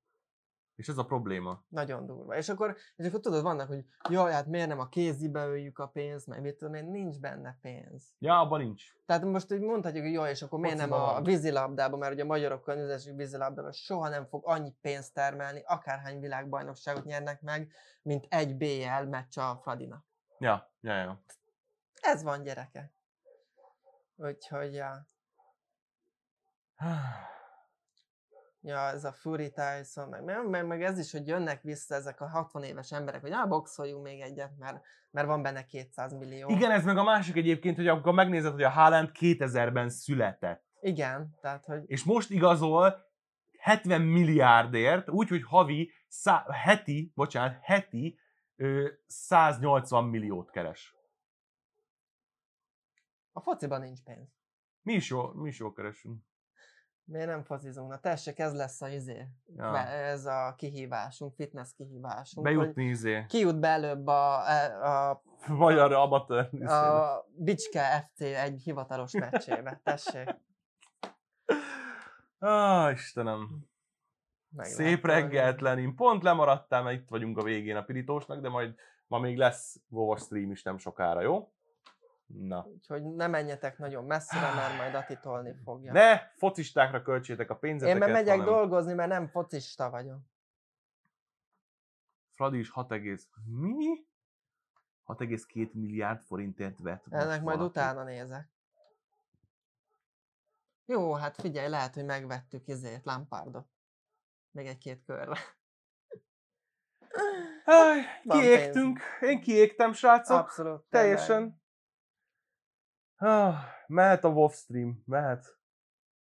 És ez a probléma. Nagyon durva. És akkor, és akkor tudod, vannak, hogy jaj, hát miért nem a kézibe öljük a pénzt, meg mit tudom én, nincs benne pénz. Ja, abban nincs. Tehát most úgy mondhatjuk, hogy jaj, és akkor miért nem a van. vízilabdában, mert ugye a magyarokkal nézesük vízilabdában soha nem fog annyi pénzt termelni, akárhány világbajnokságot nyernek meg, mint egy BL meccs a Fradina. Ja, ja, ja. Ez van, gyerekek. Úgyhogy, ja. Ja, ez a Fury Tyson, meg, meg, meg, meg ez is, hogy jönnek vissza ezek a 60 éves emberek, hogy ah, boxoljunk még egyet, mert, mert van benne 200 millió. Igen, ez meg a másik egyébként, hogy akkor megnézed, hogy a Haaland 2000-ben született. Igen, tehát, hogy És most igazol 70 milliárdért, úgyhogy havi, szá- heti, bocsánat, heti ö, 180 milliót keres. A fociban nincs pénz. Mi is jól, mi is jól keresünk. Miért nem focizunk? Na tessék, ez lesz a izé. Ja. Ez a kihívásunk, fitness kihívásunk. Bejutni izé. Ki jut be előbb a, a, a, Magyar amatőr. a Bicske FC egy hivatalos meccsébe. Tessék. Ah, Istenem. Meg Szép reggelt, Lenin. Pont lemaradtál, mert itt vagyunk a végén a pirítósnak, de majd ma még lesz Vova stream is nem sokára, jó? Na. Úgyhogy ne menjetek nagyon messzire, mert majd Ati tolni fogja. Ne focistákra költsétek a Én pénzeteket, meg megyek hanem dolgozni, mert nem focista vagyok. Fradi is 6, egész- mi? 6,2 milliárd forintért vett. Ennek majd valaki. utána nézek. Jó, hát figyelj, lehet, hogy megvettük izét, Lampardot. Még egy-két körre. Van kiégtünk. Én kiégtem, srácok. Abszolút. tényleg. Ah, mehet a WoW stream, mehet.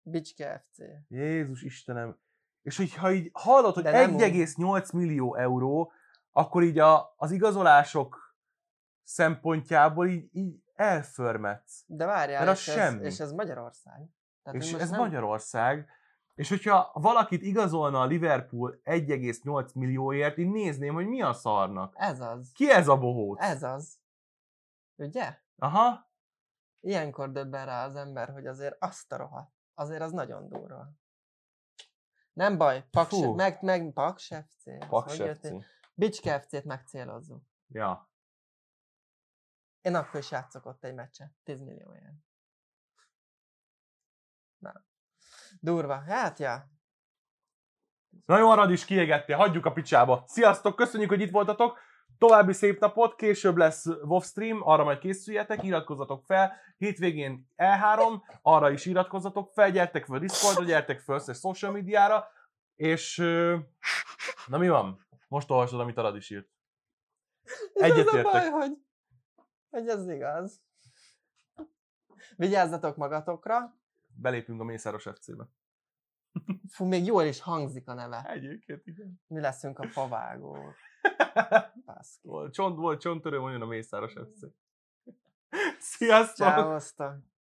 Bicske FC. Jézus Istenem. És hogyha így hallod, hogy De nem úgy. 1,8 millió euró, akkor így a, az igazolások szempontjából így, így elförmetsz. De várjál, Mert az és ez, semmi. és ez Magyarország. Tehát És ez nem- Magyarország. És hogyha valakit igazolna a Liverpool 1,8 millióért, így nézném, hogy mi a szarnak. Ez az. Ki ez a bohóc? Ez az. Ugye? Aha. Ilyenkor döbben rá az ember, hogy azért azt a rohadt. Azért az nagyon durva. Nem baj, Paks, Fú. meg, meg Paks FC. Paks jött FC. Bicske FC-t megcélozzuk. Ja. Én akkor is játszok ott egy meccset, 10 millióért. Na. Durva. Hát, ja. Na jó, Arad is kiégettél, hagyjuk a picsába. Sziasztok, köszönjük, hogy itt voltatok. További szép napot, később lesz WoW stream, arra majd készüljetek, iratkozzatok fel. Hétvégén E3, arra is iratkozzatok fel, gyertek fel Discordra, gyertek fel összes social médiára, és na mi van? Most olvasod, amit Arad is írt. És ez Egyetértek. baj, hogy, hogy ez igaz. Vigyázzatok magatokra. Belépünk a Mészáros FC-be. Fú, még jól is hangzik a neve. Egyébként igen. Mi leszünk a favágó. Volt, csont, volt csonttörő, mondjon a Mészáros FC. Sziasztok! Ciao,